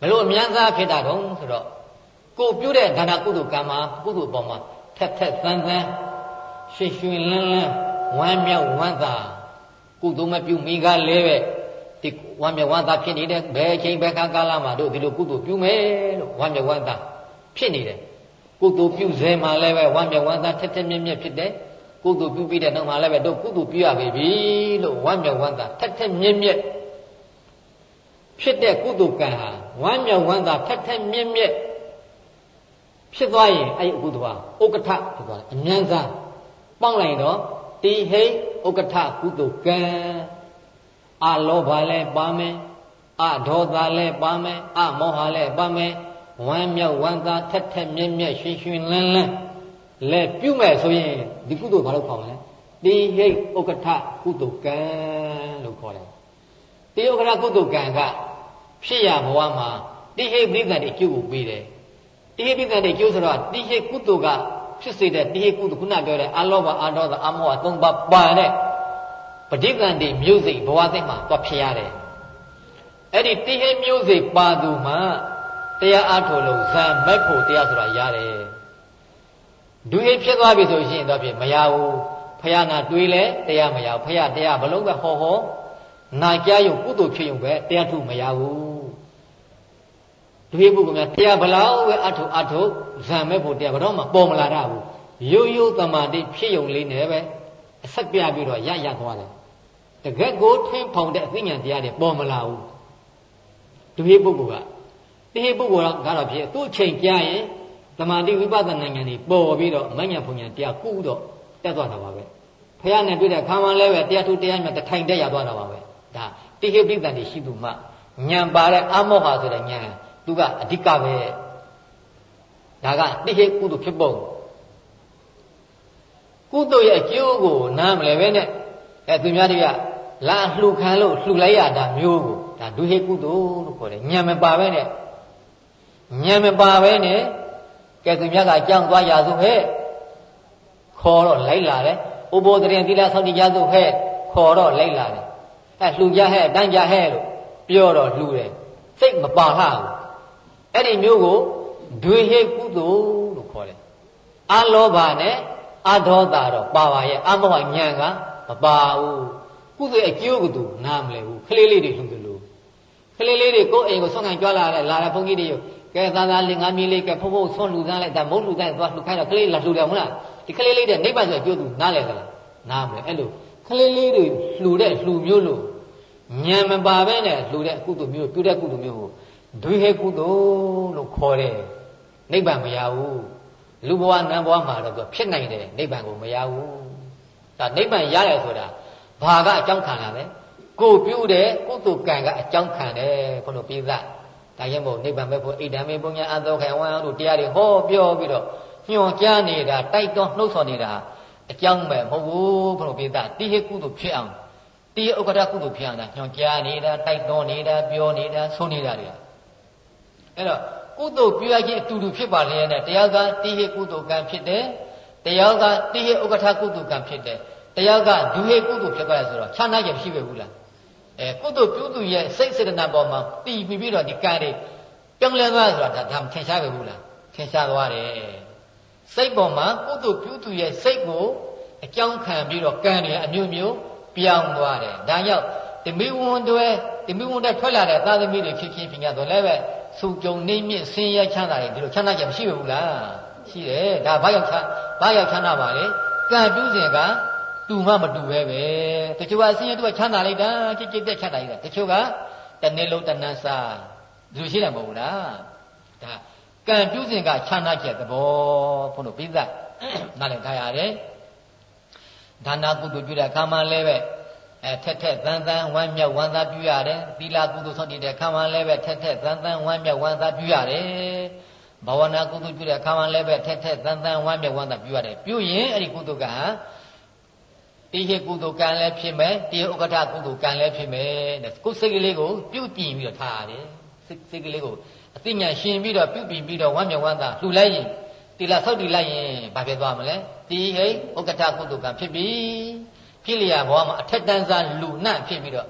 ဘလို့အမြန်စားဖြစ်တာတုံးဆိုတော့ကိုပြုတဲ့ဒါနကုသိုလ်ကံမှာကုသိုလ်ပေါ်မှာထက်ထက်သန်းသန်းရွှင်ရွှင်လန်းလန်းဝမ်းမြောက်ဝမ်းသာကုသိုလ်မပြုမိကားလဲပဲဒီဝမ်းမြောက်ဝမ်းသာဖြစ်နေတဲ့ဘယ်အချိန်ဘယ်ကာလမှာတို့ဒီလိုကုသိုလ်ပြုမယ်လို့ဝမ်းမြောက်ဝမ်းသာဖြစ်နေတယ်ကုသိုလ်ပြုစေမှာလည်းပဲဝမ်းမြောက်ဝမ်းသာထက်ထက်မြက်မြက်ဖြစ်တယ် ကုသိုလ်ပြုပြီးတဲ့နောက်မှာလည်းပဲတို့ကုသိုလ်ပြုရပြီလို့ဝမ်းမြောက်ဝမ်းသာထက်ထက်မြက်မြက်ဖြစ်တဲ့ကုသိုလ်ကံဟာဝမ်းမြောက်ဝမ်းသာထက်ထက်မြက်မြက်ဖြစ်သွားရင်အဲ့ဒီအကုသိုလ်ဟာဥက္ကဋ္ဌဖြစ်သွားတယ်အញ្ញံစားပေါင်းလိုက်တော့တိဟိဥက္ကဋ္ဌကုသိုလ်ကံအလောဘလည်းပါမယ်အဒေါသလည်းပါမယ်အမောဟလည်းပါမယ်ဝမ်းမြောက်ဝမ်းသာထက်ထက်မြက်မြက်ရွှင်ရွှင်လန်းလန်း လဲပြုမဲ့ဆိုရင်ဒီကုသိုလ်ဘာလို့ခေါ်မလဲတိဟိဥက္ကဋ္ဌကုသိုလ်ကံလို့ခေါ်တယ်တိဥက္ကဋ္ဌကုသိုလ်ကံကဖြစ်ရဘဝမှာတိဟိပရိသတ်တွေကျုပ်ကိုပေးတယ်တိဟိပရိသတ်တွေကျုပ်ဆိုတော့တိဟိကုသိုလ်ကဖြစ်စေတဲ့တိဟိကုသိုလ်ခုနပြောတဲ့အလောဘအာဒေါသအမောဟသုံးပါးပါတဲ့ပဋိသန္တိမျိုးစိတ်ဘဝသိမှာသွားဖြစ်ရတယ်အဲ့ဒီတိဟိမျိုးစိတ်ပါသူမှာတရားအားထုတ်လို့ဇံမက်ဖို့တရားဆိုတာရတယ် ဒုဟိဖြစ်သွားပြီဆိုရင်တော့ဖြစ်မရဘူးဖယားနာတွေးလဲတရားမရဘူးဖယားတရားဘလုံးပဲဟောဟောနာကြားရုံကုသိုလ်ဖြစ်ရုံပဲတရားထုမရဘူးဒုဟိပုဂ္ဂိုလ်များတရားဘလောက်ပဲအထုအထုဇံမဲ့ဖို့တရားဘတော့မှပေါ်မလာတော့ဘူးရိုးရိုးတမာတိဖြစ်ရုံလေးနဲ့ပဲအဆက်ပြပြီးတော့ရရသွားတယ်တကက်ကိုထင်းဖောင်တဲ့အသိဉာဏ်တရားတွေပေါ်မလာဘူးဒုဟိပုဂ္ဂိုလ်ကတိဟိပုဂ္ဂိုလ်ကတော့ဖြစ်သူ့အချိန်ကြာရင် တမာတိဝိပဿနာဉာဏ်တွေပေါ်ပြီးတော့မဉ္ဇဉ်ဘုံဉာဏ်တရားကုတော့တက်သွားတာပါပဲဖះနဲ့တွေ့တဲ့ခါမှလည်းပဲတရားထုတရားမြတ်တထိုင်တက်ရသွားတာပါပဲဒါတိဟိပိတ္တန်တွေရှိသူမှဉာဏ်ပါတဲ့အမောဟဆိုတဲ့ဉာဏ်သူကအဓိကပဲဒါကတိဟိကုသိုလ်ဖြစ်ပုံကုသိုလ်ရဲ့အကျိုးကိုနားမလဲပဲနဲ့အဲသူများတွေကလာလှူခံလို့လှူလိုက်ရတာမျိုးကိုဒါဒုဟိကုသိုလ်လို့ခေါ်တယ်ဉာဏ်မပါပဲနဲ့ဉာဏ်မပါပဲနဲ့ ကဲသူများကအကြောင်းသွားရစုဟဲ့ခေါ်တော့လိုက်လာတယ်ဥပိုလ်တရင်သီလဆောက်တည်ကြစုဟဲ့ခေါ်တော့လိုက်လာတယ်အဲလှူကြဟဲ့တန်းကြဟဲ့လို့ပြောတော့လှူတယ်စိတ်မပါလှဘူးအဲ့ဒီမျိုးကိုဒွေဟိကုသိုလ်လို့ခေါ်တယ်အလောဘနဲ့အဒေါသတော့ပါပါရဲ့အမောဟဉာဏ်ကမပါဘူးကုသိုလ်အကျိုးကတူနားမလဲဘူးခလေးလေးတွေလှူတယ်လို့ခလေးလေးတွေကိုယ့်အိမ်ကိုဆွမ်းခံကြွလာတယ်လာတဲ့ဘုန်းကြီးတွေ ကဲသားသားလေးငါမီးလေးကဖုတ်ဖုတ်ဆွမ်းလူသားလိုက်ဒါမုတ်လူသားသွားလှူခိုင်းတော့ခလေးလာလှူတယ်မဟုတ်လားဒီခလေးလေးတဲ့နိဗ္ဗာန်ဆိုအကျိုးသူနားလဲသလားနားမလဲအဲ့လိုခလေးလေးတွေလှူတဲ့လှူမျိုးလို့ဉာဏ်မပါပဲနဲ့လှူတဲ့ကုသိုလ်မျိုးပြုတဲ့ကုသိုလ်မျိုးကိုဒွေဟေကုသိုလ်လို့ခေါ်တယ်နိဗ္ဗာန်မရဘူးလူဘဝနတ်ဘဝမှာတော့သူဖြစ်နိုင်တယ်နိဗ္ဗာန်ကိုမရဘူးဒါနိဗ္ဗာန်ရတယ်ဆိုတာဘာကအကြောင်းခံလာလဲကိုပြုတဲ့ကုသိုလ်ကံကအကြောင်းခံတယ်ဘုလို့ပြသ ဒါရင်မို့နိဗ္ဗာန်ပဲဖို့ဣဒံမေပုညအသောခေဝံတို့တရားတွေဟောပြောပြီးတော့ညွှန်ကြားနေတာတိုက်တွန်းနှုတ်ဆော်နေတာအကြောင်းပဲမဟုတ်ဘူးဘုလို့ပြသတိဟိကုသိုလ်ဖြစ်အောင်တိဥက္ကဋ္ဌကုသိုလ်ဖြစ်အောင်ဒါညွှန်ကြားနေတာတိုက်တွန်းနေတာပြောနေတာဆိုနေတာတွေအဲ့တော့ကုသိုလ်ပြုရခြင်းအတူတူဖြစ်ပါလေနဲ့တရားကတိဟိကုသိုလ်ကံဖြစ်တယ်တရားကတိဟိဥက္ကဋ္ဌကုသိုလ်ကံဖြစ်တယ်တရားကဒုဟိကုသိုလ်ဖြစ်သွားရဆိုတော့ခြားနာချက်မရှိပဲဘူးလား အဲကုသိုလ်ပြုသူရဲ့စိတ်စေတနာပေါ်မှာတည်ပြီးပြီးတော့ဒီကံတွေပြောင်းလဲသွားဆိုတာဒါဒါမထင်ရှားပဲဘူးလားထင်ရှားသွားတယ်စိတ်ပေါ်မှာကုသိုလ်ပြုသူရဲ့စိတ်ကိုအကြောင်းခံပြီးတော့ကံတွေအမျိုးမျိုးပြောင်းသွားတယ်ဒါကြောင့်တမိဝန်တွေတမိဝန်တွေထွက်လာတဲ့သာသမီတွေဖြစ်ချင်းဖြစ်ရတော့လည်းပဲစုကြုံနေမြင့်ဆင်းရဲချမ်းသာတယ်ဒီလိုချမ်းသာချက်မရှိဘူးလားရှိတယ်ဒါဘာရောက်ချမ်းဘာရောက်ချမ်းသာပါလဲကံပြုစဉ်က တူမှမတူပဲပဲတချို့ကအဆင်းရဲသူကချမ်းသာလိုက်တာကြစ်ကြစ်တက်ချမ်းသာလိုက်တာတချို့ကတနေ့လုံးတနန်းစားဒီလိုရှိတယ်မဟုတ်ဘူးလားဒါကံပြုစဉ်ကချမ်းသာချက်သဘောဘုန်းတို့ပြိဿနားလည်ထားရတယ်ဒါနာကုသိုလ်ပြုတဲ့အခါမှာလည်းပဲအဲထက်ထက်သန်းသန်းဝမ်းမြောက်ဝမ်းသာပြုရတယ်သီလကုသိုလ်ဆောင်တည်တဲ့အခါမှာလည်းပဲထက်ထက်သန်းသန်းဝမ်းမြောက်ဝမ်းသာပြုရတယ်ဘာဝနာကုသိုလ်ပြုတဲ့အခါမှလည်းပဲထက်ထက်တန်တန်ဝမ်းမြောက်ဝမ်းသာပြုရတယ်ပြုရင်အဲ့ဒီကုသိုလ်က တိဟိကုသိုလ်ကံလည်းဖြစ်မယ်တိဟိဥက္ကဋ္ဌကုသိုလ်ကံလည်းဖြစ်မယ်တဲ့ကိုယ်စိတ်ကလေးကိုပြုပြင်ပြီးတော့ထားရတယ်စိတ်စိတ်ကလေးကိုအသိဉာဏ်ရှင်ပြီးတော့ပြုပြင်ပြီးတော့ဝမ်းမြောက်ဝမ်းသာလှူလိုက်ရင်တိလာဆောက်တည်လိုက်ရင်ဘာဖြစ်သွားမလဲတိဟိဥက္ကဋ္ဌကုသိုလ်ကံဖြစ်ပြီဖြစ်လျာဘဝမှာအထက်တန်းစားလူနှံ့ဖြစ်ပြီးတော့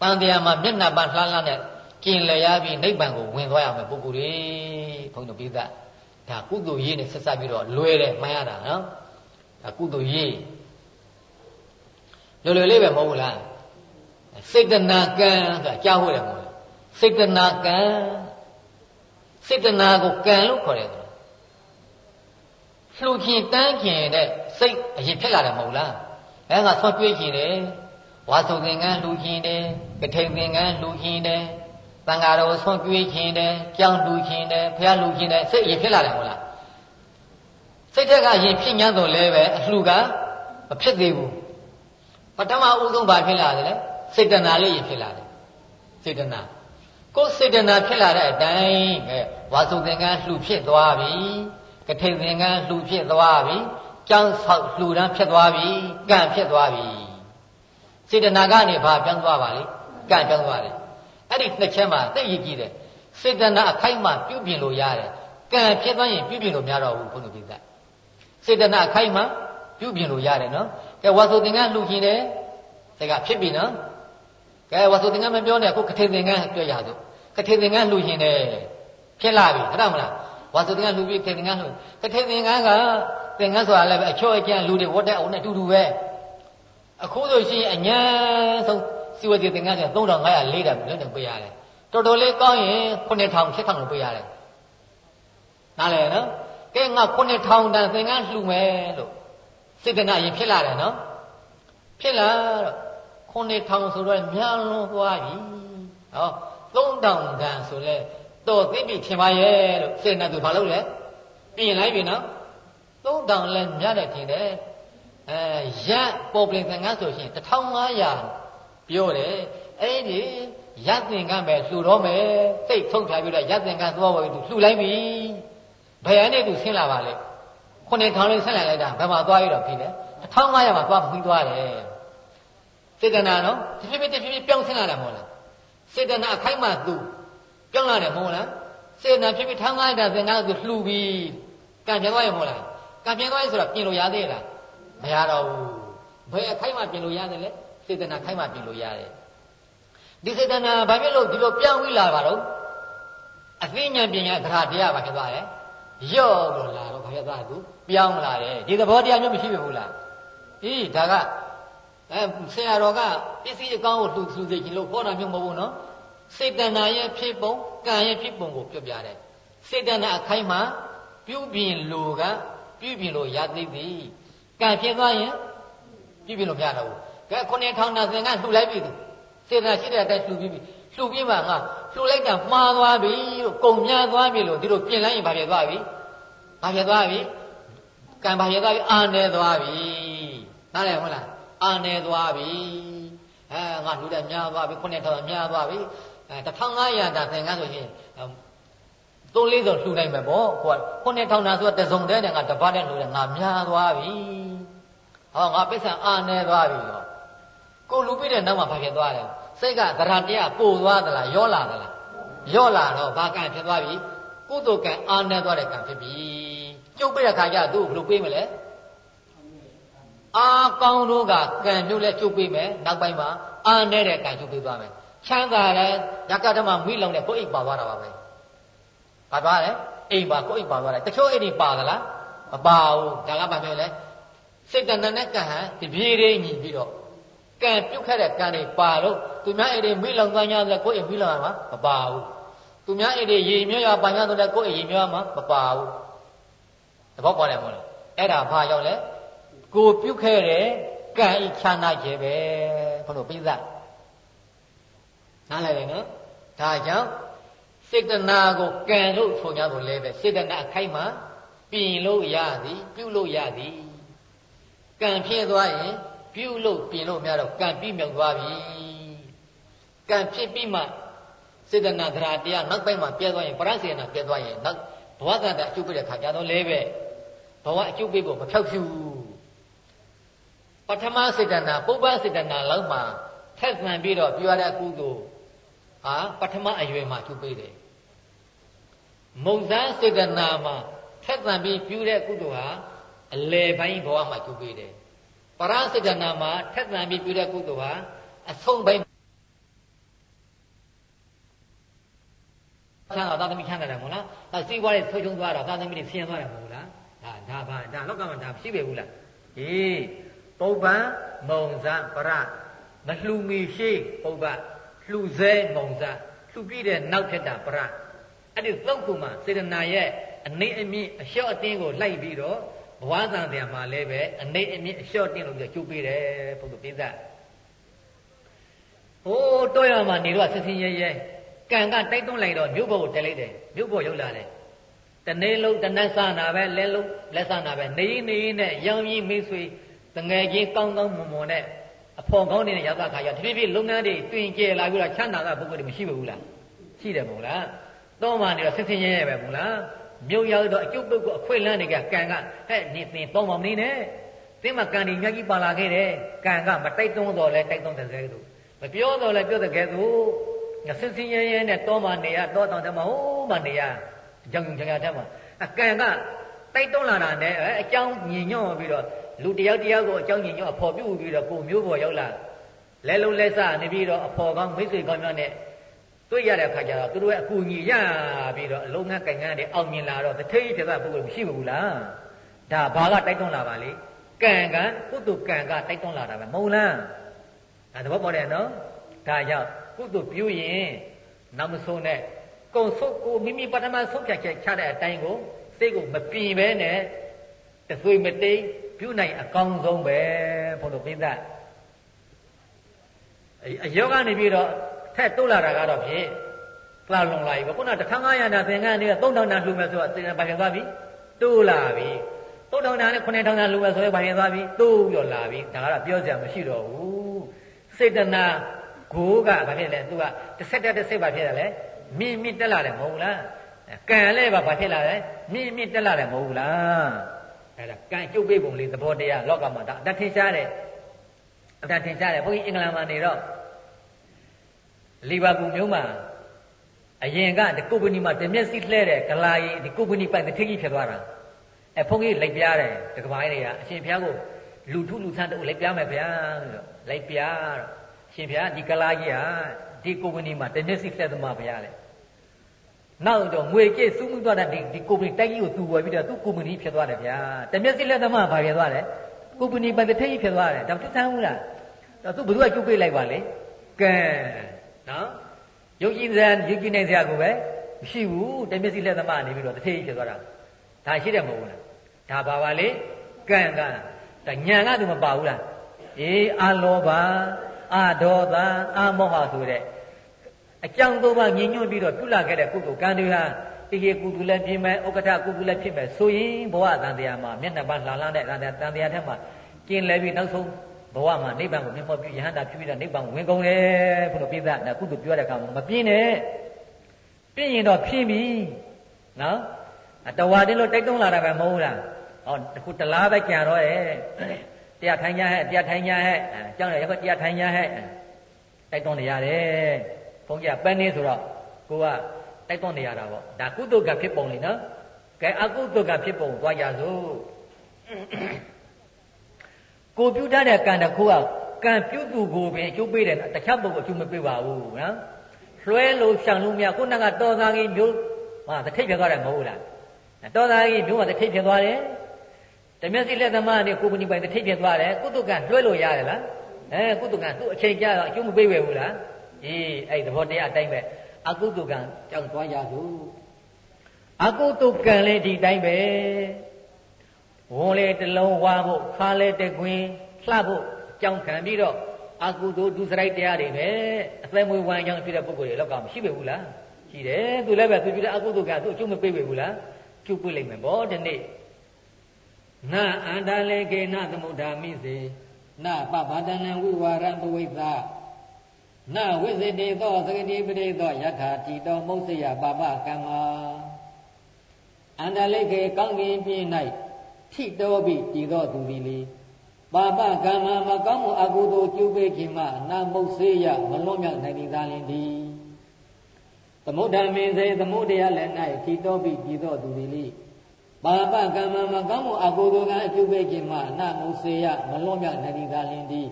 တန်တရားမှာမျက်နှာပန်းလှမ်းလှမ်းနဲ့ကျင်လျားပြီးနိဗ္ဗာန်ကိုဝင်သွားရမယ်ပုဂ္ဂိုလ်တွေဘုန်းတော်ပိသဒါကုသိုလ်ရေးနဲ့ဆက်ဆက်ပြီးတော့လွယ်တယ်မှန်ရတာနော်ဒါကုသိုလ်ရေး လွယ်လွယ်လေးပဲမဟုတ်ဘူးလားစေတနာကံဆိုတာကြားဟုတ်တယ်မဟုတ်လားစေတနာကံစေတနာကိုကံလို့ခေါ်တယ်လှူခင်တန်းခင်တဲ့စိတ်အရင်ဖြစ်လာတယ်မဟုတ်လားအဲကဆွတွေးခင်တယ်ဝါစုသင်္ကန်းလှူခင်တယ်ကထိန်သင်္ကန်းလှူခင်တယ်တန်ဃာတော်ဆွတွေးခင်တယ်ကြောင်းလှူခင်တယ်ဖះလှူခင်တယ်စိတ်အရင်ဖြစ်လာတယ်မဟုတ်လားစိတ်ထက်ကအရင်ဖြစ်ညံ့တော့လဲပဲအလှူကမဖြစ်သေးဘူး ပထမအဦးဆုံးဘာဖြစ်လာတယ်လဲစေတနာလေးရင်ဖြစ်လာတယ်စေတနာကိုယ်စေတနာဖြစ်လာတဲ့အတိုင်းအဲဝါစုသင်္ကန်းလှူဖြစ်သွားပြီကထိန်သင်္ကန်းလှူဖြစ်သွားပြီကြောင်းဆောက်လှူဒန်းဖြစ်သွားပြီကံဖြစ်သွားပြီစေတနာကနေဘာပြောင်းသွားပါလိကံပြောင်းသွားတယ်အဲ့ဒီနှစ်ချက်မှာသိရကြည့်တယ်စေတနာအခိုက်မှပြုပြင်လို့ရတယ်ကံဖြစ်သွားရင်ပြုပြင်လို့မရတော့ဘူးဘုန်းတော်ပြသစေတနာအခိုက်မှပြုပြင်လို့ရတယ်နော် ကဲဝါဆိုသင်္ကန်းလှူရှင်တယ်ဒါကဖြစ်ပြီနော်ကဲဝါဆိုသင်္ကန်းမပြောနဲ့အခုကထေသင်္ကန်းတွေ့ရစို့ကထေသင်္ကန်းလှူရှင်တယ်ဖြစ်လာပြီဟုတ်မလားဝါဆိုသင်္ကန်းလှူပြီးကထေသင်္ကန်းလှူကထေသင်္ကန်းကသင်္ကန်းဆိုတာလည်းပဲအချော့အကျန်းလူတွေဝတ်တဲ့အုံနဲ့တူတူပဲအခုဆိုရှင်အညာဆုံးစီဝတိသင်္ကန်းဆို3500 4000လုံးနဲ့ပေးရတယ်တော်တော်လေးကောင်းရင်9000 7000လို့ပေးရတယ်နားလည်နော်ကဲငါ9000တန်သင်္ကန်းလှူမယ်လို့ စေတနာရင်ဖြစ်လာတယ်နော်ဖြစ်လာတော့9000ဆိုတော့များလွန်သွားပြီဟော3000တန်ဆိုလဲတော့သိပြီထင်ပါရဲ့လို့စေတနာသူဘာလုပ်လဲပြင်လိုက်ပြီနော်3000လဲများတယ်ထင်တယ်အဲရပေါ်ပလင်သင်္ကန်းဆိုရှင်1500ပြောတယ်အဲ့ဒီရသင်္ကန်းပဲလှူတော့မယ်စိတ်ထုတ်ထားပြီးတော့ရသင်္ကန်းသွားပေါ်ပြီးသူလှူလိုက်ပြီဘယ်အနေသူဆင်းလာပါလဲ ခုနှစ်ထောင်လေးဆက်လိုက်လိုက်တာဘယ်မှာသွားရတော့ဖြစ်လဲ1500မှာသွားပြီးသွားတယ်စေတနာနော်တဖြည်းဖြည်းတဖြည်းဖြည်းပြောင်းဆင်းလာတယ်မဟုတ်လားစေတနာအခိုက်မှသူပြောင်းလာတယ်မဟုတ်လားစေတနာဖြည်းဖြည်း1500တာသင်္ကန်းကိုလှူပြီးကံပြန်သွားရမဟုတ်လားကံပြန်သွားရဆိုတော့ပြင်လို့ရသေးလားမရတော့ဘူးဘယ်အခိုက်မှပြင်လို့ရတယ်လဲစေတနာခိုက်မှပြင်လို့ရတယ်ဒီစေတနာဘာဖြစ်လို့ဒီလိုပြောင်းပြီးလာပါတော့အသိဉာဏ်ပညာသရတရားဘာဖြစ်သွားလဲရော့လို့လာတော့ဘာဖြစ်သွားသူ ပြောင်းလာတယ်ဒီသဘောတရားမျိုးမရှိဘူးလားအေးဒါကအဲဆရာတော်ကပစ္စည်းအကောင်းကိုလှူလှူစေချင်လို့ခေါ်တာမျိုးမဟုတ်ဘူးနော်စေတနာရဲ့ဖြစ်ပုံကံရဲ့ဖြစ်ပုံကိုပြောပြတယ်စေတနာအခိုင်းမှာပြုပြင်လို့ကပြုပြင်လို့ရသိသည်ကံဖြစ်သွားရင်ပြုပြင်လို့မရတော့ဘူးကဲခုနှစ်ထောင်နာသင်ကလှူလိုက်ပြီသူစေတနာရှိတဲ့အတိုင်းလှူပြီးပြီလှူပြီးမှငါလှူလိုက်တာမှားသွားပြီလို့ကုံများသွားပြီလို့ဒီလိုပြင်လိုက်ရင်ဘာဖြစ်သွားပြီဘာဖြစ်သွားပြီ ကံဘာဖြစ်သွားပြီအာနေသွားပြီနားလည်ဟုတ်လားအာနေသွားပြီအဲငါလှူတဲ့များသွားပြီခုနှစ်ထောင်များသွားပြီအဲ1500တာသင်္ကန်းဆိုရင်သုံးလေးစုံလှူနိုင်မယ်ပေါ့ကိုကခုနှစ်ထောင်တာဆိုတော့တစုံတည်းနဲ့ငါတပတ်နဲ့လှူတယ်ငါများသွားပြီဟောငါပစ္စံအာနေသွားပြီဟောကိုလူပြတဲ့နောက်မှာဘာဖြစ်သွားလဲစိတ်ကသရတရားပို့သွားသလားရောလာသလားရောလာတော့ဘာကံဖြစ်သွားပြီကုသိုလ်ကံအာနေသွားတဲ့ကံဖြစ်ပြီ ကျုပ်ပြတဲ့ခါကျသူ့ဘယ်လိုပြေးမလဲအာကောင်းတို့ကကံမျိုးလဲကျုပ်ပေးမယ်နောက်ပိုင်းမှာအာနေတဲ့ကံကျုပ်ပေးသွားမယ်ချမ်းသာတယ်ရကဓမ္မမွေးလောင်တဲ့ကိုယ်အိမ်ပါသွားတာပါပဲပါသွားတယ်အိမ်ပါကိုယ်အိမ်ပါသွားတယ်တချို့အိမ်တွေပါသလားမပါဘူးဒါကဘာပြောလဲစိတ်တဏ္ဍနဲ့ကံဟန်တပြေးလေးညီပြီးတော့ကံပြုတ်ခဲ့တဲ့ကံတွေပါလို့သူများအိမ်တွေမိလောင်သွားကြတယ်ကိုယ့်အိမ်မိလောင်ရမှာမပါဘူးသူများအိမ်တွေရေမြောရပါညာဆိုတဲ့ကိုယ့်အိမ်ရေမြောရမှာမပါဘူး သဘောပေါက်တယ်မို့လားအဲ့ဒါဘာရောက်လဲကိုပြုတ်ခဲ့တဲ့ကံဤချမ်းသာခြင်းပဲဘုလို့ပြိဿနားလည်တယ်နော်ဒါကြောင့်စေတနာကိုကံလို့ဆိုကြတော့လဲပဲစေတနာအခိုက်မှာပြင်လို့ရသည်ပြုလို့ရသည်ကံဖြစ်သွားရင်ပြုလို့ပြင်လို့မရတော့ကံပြီးမြောက်သွားပြီကံဖြစ်ပြီးမှစေတနာသရာတရားနောက်ပိုင်းမှာပြဲသွားရင်ပရစေနာပြဲသွားရင်နောက်ကဘဝကံတဲ့အကျုပ်ပေးတဲ့ခါကြတော့လဲပဲ ဘဝအကျုပ်ပေးဖို့မဖြောက်ဖြူပထမစေတနာပုပ္ပစေတနာလောက်မှထက်မှန်ပြီးတော့ပြောရတဲ့ကုသိုလ်ဟာပထမအရွယ်မှာကျုပ်ပေးတယ်မုံစားစေတနာမှာထက်မှန်ပြီးပြုတဲ့ကုသိုလ်ဟာအလယ်ပိုင်းဘဝမှာကျုပ်ပေးတယ်ပရစေတနာမှာထက်မှန်ပြီးပြုတဲ့ကုသိုလ်ဟာအဆုံးပိုင်းချမ်းသာသာသမီချမ်းသာတယ်မို့လားအဲစီးပွားရေးဆွေးချုံသွားတော့သာသမီတွေဆင်းသွားတယ်မို့လား ဒါဒါဘာဒါလောက်ကမှဒါရှိပေဘူးလားဟေးပုပ္ပံမုံဇပရမလှူမီရှိပုပ္ပလှူစဲမုံဇလှူပြီးတဲ့နောက်ထက်တာပရအဲ့ဒီသုတ်ခုမှာစေတနာရဲ့အနေအမြင့်အလျှော့အတင်းကိုလိုက်ပြီးတော့ဘဝသံတရားမှာလည်းပဲအနေအမြင့်အလျှော့တင်းလို့ပြောကျုပ်ပေးတယ်ဘုရားပိဿဟိုးတော့ရမှာနေတော့ဆင်းဆင်းရဲရဲကံကတိုက်တွန်းလိုက်တော့မြို့ဘောကိုတက်လိုက်တယ်မြို့ဘောရောက်လာတယ် တနေ့လုံးတနက်ဆနာပဲလဲလုံးလက်ဆနာပဲနေနေနဲ့ရောင်ကြီးမိတ်ဆွေတငယ်ချင်းကောင်းကောင်းမွန်မွန်နဲ့အဖော်ကောင်းနေတဲ့ရောက်တာခါကျတဖြည်းဖြည်းလုပ်ငန်းတွေတွင်ကျဲလာပြီးတော့ချမ်းသာတဲ့ပုဂ္ဂိုလ်တွေမရှိဘူးလားရှိတယ်မို့လားတော့မှနေတော့ဆင်းဆင်းရဲရဲပဲမို့လားမြို့ရောက်တော့အကျုပ်ပုဂ္ဂိုလ်အခွင့်လန်းတွေကကံကဟဲ့နေသင်တော့မနေနဲ့သင်မကံဒီမြတ်ကြီးပါလာခဲ့တယ်ကံကမတိုက်တွန်းတော့လဲတိုက်တွန်းတဲ့ကဲသို့မပြောတော့လဲပြောတဲ့ကဲသို့ဆင်းဆင်းရဲရဲနဲ့တော့မှနေရတော့တောင်တမဟိုးမှနေရအ ကြောင်းကြောင့်ရတဲ့မှာအကံကတိုက်တွန်းလာတာနဲ့အကြောင်းညင်ညွန့်ပြီးတော့လူတယောက်တယောက်ကိုအကြောင်းညင်ညွန့်အဖော်ပြုပြီးတော့ကိုမျိုးပေါ်ရောက်လာလဲလုံးလဲစနေပြီးတော့အဖော်ကောင်းမိတ်ဆွေကောင်းများနဲ့တွေ့ရတဲ့အခါကျတော့သူတို့ရဲ့အကူအညီရပြီးတော့အလုံးငန်းကင်ငန်းတွေအောင်မြင်လာတော့တထိတ်ဖြစ်တဲ့ပုဂ္ဂိုလ်မရှိဘူးလားဒါဘာကတိုက်တွန်းလာပါလေကံကကုသကံကတိုက်တွန်းလာတာပဲမဟုတ်လားဒါသဘောပေါက်တယ်နော်ဒါကြောင့်ကုသပြုရင်နောက်မဆုံးနဲ့ ကုံဆုပ်ကိုမိမိပထမဆုံးဖြတ်ချက်ချတဲ့အတိုင်းကိုစိတ်ကိုမပြင်ပဲနဲ့တသွေးမတိတ်ပြုနိုင်အကောင်းဆုံးပဲဘုလိုပိသအယောကနေပြီးတော့ထက်တိုးလာတာကတော့ဖြင့်လာလွန်လာပြီခုန1500တာသင်္ကန်းတွေက3000တာလှူမယ်ဆိုတော့သင်္ကန်းဘာဖြစ်သွားပြီတိုးလာပြီ3000တာနဲ့9000တာလှူမယ်ဆိုရင်ဘာဖြစ်သွားပြီတိုးပြီးတော့လာပြီဒါကတော့ပြောစရာမရှိတော့ဘူးစေတနာကိုကဘာဖြစ်လဲသူကတစ်ဆက်တစ်ဆက်ဘာဖြစ်ရလဲ မြင့်မြင့်တက်လာတယ်မဟုတ်ဘူးလားကံလည်းဘာဖြစ်လာလဲမြင့်မြင့်တက်လာတယ်မဟုတ်ဘူးလားအဲ့ဒါကံကျုပ်ပေးပုံလေးသဘောတရားလောကမှာဒါအတထင်ရှားတယ်အတထင်ရှားတယ်ဘုန်းကြီးအင်္ဂလန်မှာနေတော့လီဗာပူမျိုးမှာအရင်ကဒီကုပ္ပဏီမှာတမျက်စိလှဲတဲ့ဂလာကြီးဒီကုပ္ပဏီပိုင်တစ်ထစ်ကြီးဖြစ်သွားတာအဲဘုန်းကြီးလိုက်ပြားတယ်တကဘာကြီးတွေကအရှင်ဘုရားကိုလူထုလူဆန်းတူလိုက်ပြားမယ်ဗျာလို့လိုက်ပြားတော့ရှင်ဘုရားဒီဂလာကြီးဟာ ဒီကုမ္ပဏီမှာတမျက်စိလှဲသမားဗျာလေနောက်တော့ငွေကြေးစုမှုသွားတဲ့ဒီဒီကုမ္ပဏီတိုက်ကြီးကိုသူဝယ်ပြီးတော့သူ့ကုမ္ပဏီဖြစ်သွားတယ်ဗျာတမျက်စိလက်သမားဘာဖြစ်သွားလဲကုမ္ပဏီပိုင်တစ်ထစ်ကြီးဖြစ်သွားတယ်ဒါသူဆန်းဘူးလားတော့သူဘယ်သူကကျုပ်ပေးလိုက်ပါလေကဲနော်ယုံကြည်စရာယုံကြည်နိုင်စရာကိုပဲမရှိဘူးတမျက်စိလက်သမားနေပြီးတော့တစ်ထစ်ကြီးဖြစ်သွားတာဒါရှိတယ်မဟုတ်ဘူးလားဒါပါပါလေကံကဒါညာကသူမပါဘူးလားအေးအလောဘအဒေါသအမောဟဆိုတဲ့ အကြောင်းသုံးပါးညင်ညွတ်ပြီးတော့ပြုလာခဲ့တဲ့ကုသိုလ်ကံတွေဟာတိကေကုသိုလ်လည်းပြင်မယ်ဥက္ကဋ္ဌကုသိုလ်လည်းဖြစ်မယ်ဆိုရင်ဘဝတန်တရားမှာမျက်နှာပန်းလှလာတဲ့တန်တရားတန်တရားထဲမှာကျင်လဲပြီးနောက်ဆုံးဘဝမှာနိဗ္ဗာန်ကိုမြင်ဖို့ပြုယဟန္တာပြုပြီးတော့နိဗ္ဗာန်ကိုဝင်ကုန်တယ်ဘုလိုပြသနာကုသိုလ်ပြောတဲ့အခါမှာမပြင်းနဲ့ပြင်းရင်တော့ဖြင်းပြီနော်တဝါတင်းလို့တိုက်တွန်းလာတာပဲမဟုတ်လားဟောတခုတလားပဲကြာတော့ရဲ့တရားထိုင်ညာဟဲ့တရားထိုင်ညာဟဲ့အကြောင်းရရက်တရားထိုင်ညာဟဲ့တိုက်တွန်းနေရတယ် ဘုန်းကြီးကပန်းနေဆိုတော့ကိုကတိုက်တွန်းနေရတာပေါ့ဒါကုသိုလ်ကဖြစ်ပုံလေနော်ကဲအကုသိုလ်ကဖြစ်ပုံသွားကြစို့ကိုပြုထားတဲ့ကံတစ်ခုကကံပြုသူကိုပင်အကျိုးပေးတယ်တခြားပုဂ္ဂိုလ်အကျိုးမပေးပါဘူးနော်လွှဲလို့ရှောင်လို့မရခုနကတော်သားကြီးမျိုးဟာတစ်ထိပ်ပြသွားတယ်မဟုတ်လားတော်သားကြီးမျိုးကတစ်ထိပ်ပြသွားတယ်တမျက်စိလက်သမားနဲ့ကိုပဏိပိုင်တစ်ထိပ်ပြသွားတယ်ကုသကလွှဲလို့ရတယ်လားအဲကုသကသူ့အချိန်ကြာတော့အကျိုးမပေးပဲဘူးလား အေးအဲ့သဘောတရားအတိုင်းပဲအကုသကံကြောင့်သွားရစို့အကုသကံလည်းဒီတိုင်းပဲဝန်လေတလုံးဝါဖို့ခါလေတကွင်းလှဖို့ကြောင်းခံပြီးတော့အကုသိုလ်ဒုစရိုက်တရားတွေပဲအသက်မွေးဝမ်းကြောင်းဖြစ်တဲ့ပုဂ္ဂိုလ်တွေလောက်ကမရှိပဲဘူးလားရှိတယ်သူလည်းပဲသူပြတဲ့အကုသိုလ်ကသူအကျုံးမပေးပဲဘူးလားကျုပ်ပြလိုက်မယ်ဗောဒီနေ့နာအန္တလေကေနသမုဒ္ဓမိစေနပပဒနံဝိဝါရံပဝိသ နဝိစေတေသောသကတိပရိသောယထာတိတောမုတ်စယပပကမ္မာအန္တလိကေကောင်းကင်ပြင်း၌ထိတော်ပြီးတည်တော်သူသည်လေပါပကမ္မမကောင်းမှုအကုသိုလ်ကျုပ်ပေခြင်းမှနာမုတ်စေရမလွန်မြောက်နိုင်သည်သာလင်သည်သမုဒ္ဒမင်းစေသမုဒ္ဒရာလည်း၌ထိတော်ပြီးတည်တော်သူသည်လေပါပကမ္မမကောင်းမှုအကုသိုလ်ကအကျုပ်ပေခြင်းမှနာမုတ်စေရမလွန်မြောက်နိုင်သည်သာလင်သည်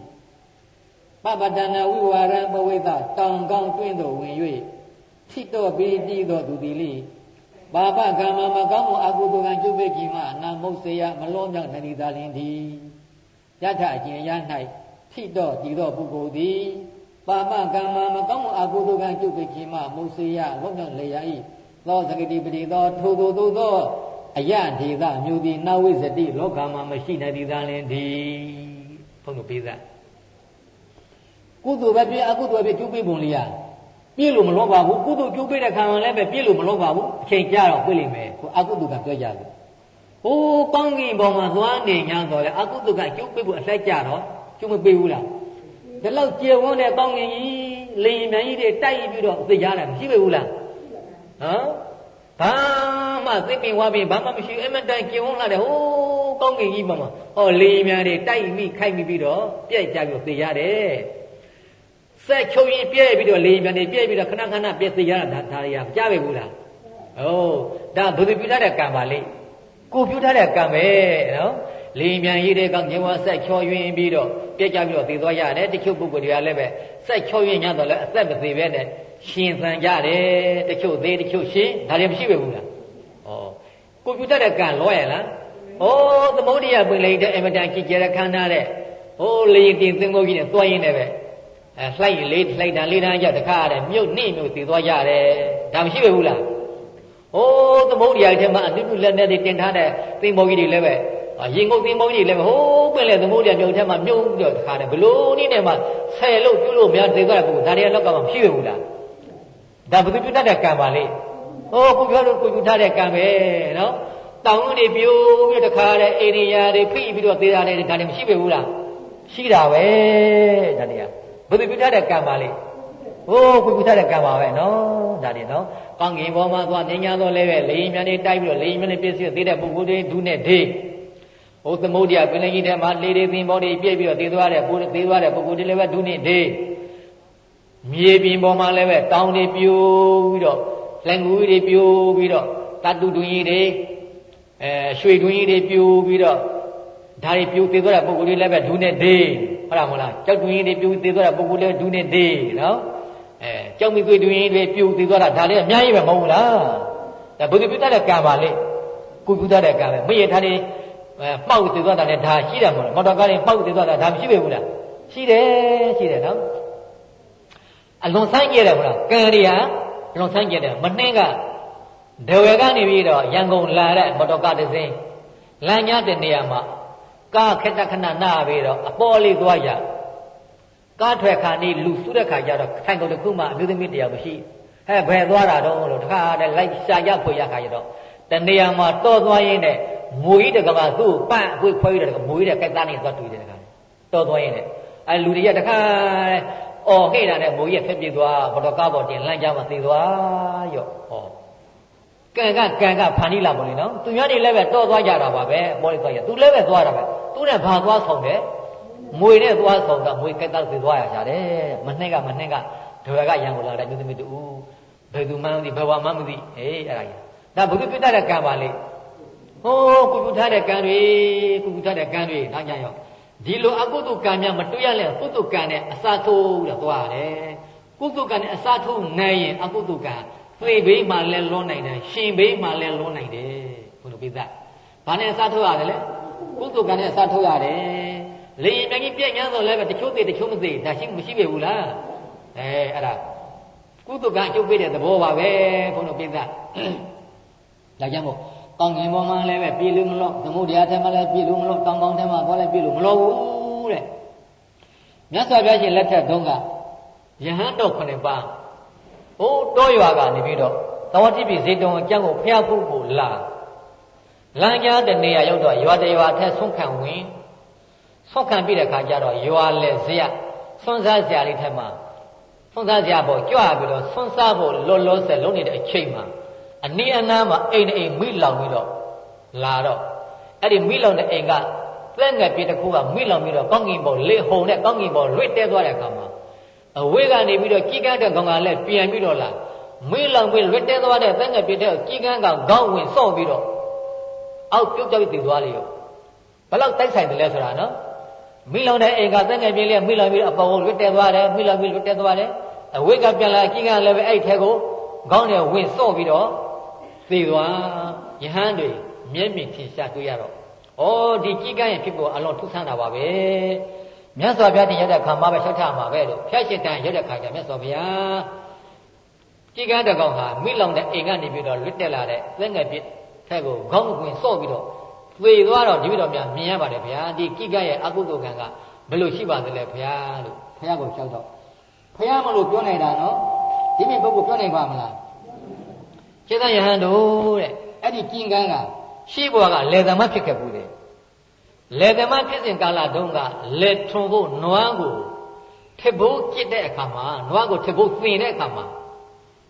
ပပတနာဝိဝါရပဝိသတောင်ကောင်းတွင်းသို့ဝင်၍ထိတော်ပြီးတည်တော်သူသည်လေပါပကမ္မမကောင်းမှုအကုသိုလ်ကံကျုပ်ပေခြင်းမှနာမုတ်စေရမလွန်မြောက်နိုင်သည်သာလင်သည်ယထအကျင်ရ၌ထိတော့တည်တော့ပုဂ္ဂိုလ်သည်ပါမကမ္မမကောင်းမှုအကုသိုလ်ကံကျုပ်ပေခြင်းမှမုတ်စေရလွန်မြောက်လေရ၏သောစကတိပတိသောထိုသို့သို့သောအယဒေသမြို့သည်နဝိဇတိလောကမှာမရှိနိုင်သည်သာလင်သည်ဘုန်းတော်ပေးသား ကုသိုလ်ပဲပြအကုသိုလ်ပဲကျုပ်ပေးပုံလေးရပြည့်လို့မလောပါဘူးကုသိုလ်ကျုပ်ပေးတဲ့ခံမှလည်းပဲပြည့်လို့မလောပါဘူးအချိန်ကြာတော့ပြည့်လိမ့်မယ်ကိုအကုသိုလ်ကပြောကြတယ်ဟိုးကောင်းကင်ပေါ်မှာသွားနေ냐ဆိုလဲအကုသိုလ်ကကျုပ်ပေးဖို့အလှည့်ကြတော့ကျုပ်မပေးဘူးလားဒီလောက်ကျေဝန်းတဲ့ကောင်းကင်ကြီးလိန်မြန်ကြီးတွေတိုက်ပြီးတော့သိကြတယ်မရှိပေဘူးလားဟမ်ဘာမှသိပင်ဝါပင်ဘာမှမရှိအမတန်ကျေဝန်းလာတယ်ဟိုးကောင်းကင်ကြီးပေါ်မှာဟောလိန်မြန်တွေတိုက်မိခိုက်မိပြီးတော့ပြက်ကြပြီးသိရတယ် ဆက်ချုပ်ရင်ပြဲပြီးတော့လေပြန်နေပြဲပြီးတော့ခဏခဏပြဲသိရတာဒါတွေကကြားပဲဘူးလား။အိုးဒါဘုသူပြုထားတဲ့ကံပါလေ။ကိုပြုထားတဲ့ကံပဲနော်။လေပြန်ရည်တဲ့ကောင်ငဝဆက်ချော်ယွင်းပြီးတော့ပြဲကြပြီးတော့သိသွားရတယ်တချို့ပုဂ္ဂိုလ်တွေကလည်းပဲဆက်ချော်ယွင်းညတော့လည်းအသက်မသေးပဲနဲ့ရှင်သန်ကြတယ်တချို့သေးတချို့ရှင်ဒါလည်းမရှိပဲဘူးလား။ဩကိုပြုထားတဲ့ကံလောရလား။ဩသမုဒိယပင်လေးတဲ့အမတန်ကြည်ကြဲခန္ဓာတဲ့ဟိုလေရင်တင်သင်္ဘောကြီးနဲ့သွားရင်းနဲ့ပဲ အဲလှိုက်လေးလှိုက်တန်လေးတန်းရောက်တခါရတယ်မြုပ်နှိမ့်မြုပ်တည်သွားရတယ်ဒါမရှိပဲဘူးလားဟိုးသမုဒ္ဒရာထဲမှာအတုတုလက်နဲ့တင်ထားတဲ့သင်္ဘောကြီးတွေလည်းပဲရင်ငုတ်သင်္ဘောကြီးလည်းပဲဟိုးပင်လေသမုဒ္ဒရာမြုပ်ထဲမှာမြုပ်ပြီးတော့တခါတယ်ဘလို့နည်းနဲ့မှဆယ်လို့ပြုလို့မရတည်သွားတဲ့ပုဂ္ဂိုလ်ဒါတွေလောက်ကမှမရှိပဲဘူးလားဒါဘုသူပြုတတ်တဲ့ကံပါလေဟိုးကိုပြောလို့ကိုပြုထားတဲ့ကံပဲနော်တောင်းတွေပြိုးပြီးတခါတဲ့အိရိယာတွေဖိပြီးတော့သေးတာတွေဒါတွေမရှိပဲဘူးလားရှိတာပဲဒါတွေက ဘယ်သူပြုထားတဲ့ကံပါလေဟိုးကိုပြုထားတဲ့ကံပါပဲနော်ဒါတွေနော်ကောင်းကင်ဘောမှာသွားတင်ညာတော့လဲပဲလေရင်မြန်နေတိုက်ပြီးတော့လေရင်မြန်နေပြည့်စုံသေးတဲ့ပုဂ္ဂိုလ်တွေဒုနဲ့ဒေးဟိုသမုဒ္ဒရာပင်လကြီးထဲမှာလေတွေသင်္ဘောတွေပြည့်ပြီးတော့သေသွားတဲ့ပုသေသွားတဲ့ပုဂ္ဂိုလ်တွေလည်းပဲဒုနဲ့ဒေးမြေပြင်ပေါ်မှာလည်းပဲတောင်တွေပြိုးပြီးတော့လက်ငူတွေပြိုးပြီးတော့တတုတွင်ကြီးတွေအဲရွှေတွင်ကြီးတွေပြိုးပြီးတော့ဒါတွေပြိုးသေသွားတဲ့ပုဂ္ဂိုလ်တွေလည်းပဲဒုနဲ့ဒေး ဟုတ်လားမဟုတ်လားကြောက်တွင်ရင်တွေပြူသေးသွားတာပုဂ္ဂိုလ်တွေဒူးနေသေးနော်အဲကြောက်မိသွေးတွင်ရင်တွေပြူသေးသွားတာဒါလည်းအများကြီးပဲမဟုတ်ဘူးလားဒါဘုသူပြုတတ်တဲ့ကံပါလေကိုပြုတတ်တဲ့ကံပဲမရထားနေမှောက်သေးသွားတာလည်းဒါရှိတယ်မဟုတ်လားမော်တော်ကားတွေမှောက်သေးသွားတာဒါမရှိပဲဘူးလားရှိတယ်ရှိတယ်နော်အလွန်ဆိုင်ကြတယ်မဟုတ်လားကံတွေဟာအလွန်ဆိုင်ကြတယ်မနှင်းကဒဝေကနေပြီးတော့ရန်ကုန်လာတဲ့မော်တော်ကားတစ်စင်းလမ်းညာတဲ့နေရာမှာ ကားခက်တခဏနာပြီးတော့အပေါ်လေးသွားရကားထွက်ခါနေလူစုတဲ့ခါကျတော့ဆိုင်ကုန်တစ်ခုမှအမျိုးသမီးတရားမရှိဟဲ့ဘယ်သွားတာတော့လို့တခါတည်းလိုက်ရှာရဖွေရခါကျတော့တနေရာမှာတော်သွားရင်းနဲ့မွေးတကမှာသူ့ပန့်အခွေခွဲရတဲ့ကမွေးတဲ့ကြိုက်သားနေသွားတွေ့တယ်တခါတော်သွားရင်းနဲ့အဲလူတွေကတခါအော်ဟဲ့တာနဲ့မွေးရဖက်ပြေးသွားဘတော်ကားပေါ်တင်လမ်းကြားမှာသေသွားရော့ဟော ကံကကံကဖန်တီးလာပါလိမ့်နော်သူများတွေလည်းပဲတော့သွားကြတာပါပဲမောလေးသွားရသူလည်းပဲသွားတာပဲသူနဲ့ဘာသွားဆောင်တယ်မွေနဲ့သွားဆောင်တာမွေကက်တောက်သေသွားရကြတယ်မနှင်းကမနှင်းကဒဝကရံကိုလာတဲ့မြို့သမီးတူဘယ်သူမှမသိဘယ်ဝမှမသိအေးအဲ့ဒါကြီးဒါဘုသူပြတတ်တဲ့ကံပါလေဟိုးကုကုထားတဲ့ကံတွေကုကုထားတဲ့ကံတွေနောက်ကြရောဒီလိုအကုသိုလ်ကံများမတွေ့ရလဲကုသိုလ်ကံနဲ့အစာထိုးလို့သွားရတယ်ကုသိုလ်ကံနဲ့အစာထိုးနိုင်ရင်အကုသိုလ်ကံ သေဘေးမှလည်းလွန်နိုင်တယ်ရှင်ဘေးမှလည်းလွန်နိုင်တယ်ဘုလိုပိသဘာနဲ့အစားထုတ်ရတယ်လဲကုသိုလ်ကံနဲ့အစားထုတ်ရတယ်လေရင်မြန်ကြီးပြည့်ညမ်းဆိုလည်းပဲတချို့သေးတချို့မသေးဒါရှိမရှိပဲဘူးလားအဲအဲ့ဒါကုသိုလ်ကံအကျုပ်ပေးတဲ့သဘောပါပဲဘုလိုပိသဒါကြောင့်မို့ကောင်းကင်ဘုံမှာလည်းပဲပြည်လို့မလို့သမုဒ္ဒရာထဲမှာလည်းပြည်လို့မလို့တောင်ကောင်းထဲမှာသွားလည်းပြည်လို့မလို့ဘူးတဲ့မြတ်စွာဘုရားရှင်လက်ထက်တုန်းကယဟန်တော်ခုနှစ်ပါး ဟိုးတောရွာကနေပြီးတော့သဝတိပိဇေတုံအကျံကိုဖျားဖို့ကိုလာလမ်းကြားတဲ့နေရာရောက်တော့ရွာတရွာထက်ဆွန့်ခံဝင်ဆွန့်ခံပြီးတဲ့ခါကျတော့ရွာလက်ဇက်ဆွန့်စားစရာလေးထက်မှာဆွန့်စားစရာပေါ်ကြွပြီးတော့ဆွန့်စားဖို့လောလောဆယ်လုံးနေတဲ့အချိန်မှာအနီးအနားမှာအိမ်နဲ့အိမ်မိလောင်ပြီးတော့လာတော့အဲ့ဒီမိလောင်တဲ့အိမ်ကသက်ငယ်ပြတစ်ခုကမိလောင်ပြီးတော့ကောင်းကင်ဘုံလေဟုန်နဲ့ကောင်းကင်ဘုံလွတ်တဲသွားတဲ့အခါမှာ အဝေးကနေပြီးတော့ကြီးကန်းတဲ့ကောင်ကလည်းပြန်ပြီးတော့လာမိလောင်ပြီးလွတ်တဲသွားတဲ့သက်ငယ်ပြတဲ့ကြီးကန်းကခေါင်းဝင်စော့ပြီးတော့အောက်ပြုတ်ကြောက်တည်သွားလေရောဘယ်လောက်တိုက်ဆိုင်တယ်လဲဆိုတာနော်မိလောင်တဲ့အိမ်ကသက်ငယ်ပြင်းလေးမိလောင်ပြီးတော့အပေါ်ကိုလွတ်တဲသွားတယ်မိလောင်ပြီးလွတ်တဲသွားတယ်အဝိကပြန်လာကြီးကလည်းပဲအဲ့ထဲကိုခေါင်းနဲ့ဝင်စော့ပြီးတော့သေသွားယဟန်တွေမျက်မြင်ထင်ရှားတွေ့ရတော့ဩဒီကြီးကရဲ့ဖြစ်ပေါ်အလွန်ထူးဆန်းတာပါပဲ မြတ်စွာဘုရားတင်ရတဲ့ခါမှပဲလျှောက်ထမှာပဲလို့ဖျက်ရှင်တန်ရတဲ့ခါကျမြတ်စွာဘုရားကြီးကတကောင်ဟာမိလောင်တဲ့အိမ်ကနေပြီးတော့လွတ်တက်လာတဲ့သက်ငယ်ပြစ်ထက်ကိုခေါင်းဝင်စော့ပြီးတော့သေသွားတော့ဒီပြီးတော့များမြင်ရပါတယ်ဗျာဒီကြီးကရဲ့အကုသိုလ်ကံကဘယ်လိုရှိပါသလဲဘုရားလို့ဘုရားကိုလျှောက်တော့ဖះမလို့ပြောနေတာနော်ဒီမိပုဂ္ဂိုလ်ပြောနိုင်ပါမလားကျေသယဟန်တို့တဲ့အဲ့ဒီကျင်ကန်းကရှေးဘဝကလေသမဖြစ်ခဲ့ဘူးတဲ့ လေသမဖြစ်စဉ်ကာလတုန်းကလေထွန်ဖို့နွားကိုထစ်ဖို့ကြစ်တဲ့အခါမှာနွားကိုထစ်ဖို့သင်တဲ့အခါမှာ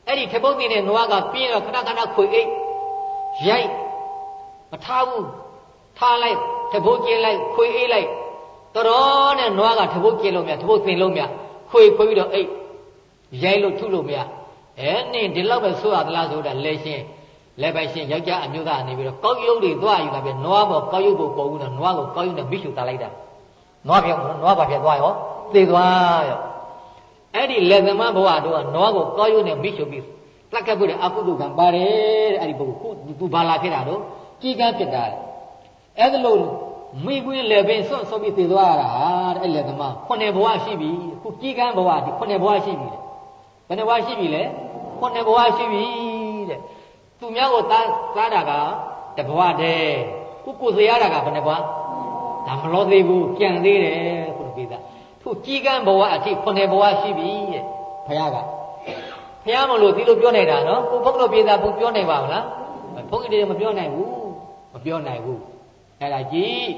အဲ့ဒီထစ်ဖို့သင်တဲ့နွားကပြင်းတော့ခဏခဏခွေအိတ်ရိုက်မထားဘူးထားလိုက်ထစ်ဖို့ကျင်းလိုက်ခွေအိတ်လိုက်တော်နဲ့နွားကထစ်ဖို့ကျင်းလို့မြတ်ထစ်ဖို့သင်လို့မြတ်ခွေခွေပြီးတော့အိတ်ရိုက်လို့ထုလို့မရအဲနင်ဒီလောက်ပဲဆိုရသလားဆိုတာလဲရှင်း လဲပိုင်ရှင်းယောက်ျားအမျိုးသားအနေပြီးတော့ကောက်ရုပ်တွေသွားယူတာပဲနွားပေါ်ကောက်ရုပ်ပေါ်ပေါ်ဘူးတော့နွားကိုကောက်ရုပ်နဲ့မိရှုတာလိုက်တာနွားပြောင်းနွားပါပြသွားရောသေသွားရောအဲ့ဒီလက်သမဘဝတို့ကနွားကိုကောက်ရုပ်နဲ့မိရှုပြီးတက်ကပ်ဖို့တဲ့အကုသိုလ်ကံပါတယ်တဲ့အဲ့ဒီပုဂ္ဂိုလ်ခုသူဘာလာဖြစ်တာတော့ကြီးကန်းဖြစ်တာအဲ့ဒါလို့မိကွင်းလေပင်စွန့်ဆုပ်ပြီးသေသွားတာတဲ့အဲ့လက်သမားခုနှစ်ဘဝရှိပြီခုကြီးကန်းဘဝဒီခုနှစ်ဘဝရှိပြီဘယ်နှဘဝရှိပြီလဲခုနှစ်ဘဝရှိပြီတဲ့ သူများကိုသားသားတာကတဘဝတည်းခုကိုစေရတာကဘယ်နှဘဝဒါမလို့သေးဘူးကြံသေးတယ်ခုလိုပြေးတာသူကြီးကန်းဘဝအထိခုနှစ်ဘဝရှိပြီတဲ့ဘုရားကဘုရားမလို့ဒီလိုပြောနေတာနော်ကိုဘုန်းတော်ပြေးတာဘုပြောနိုင်ပါမလားဘုန်းကြီးတွေမပြောနိုင်ဘူးမပြောနိုင်ဘူးအဲ့ဒါကြည့်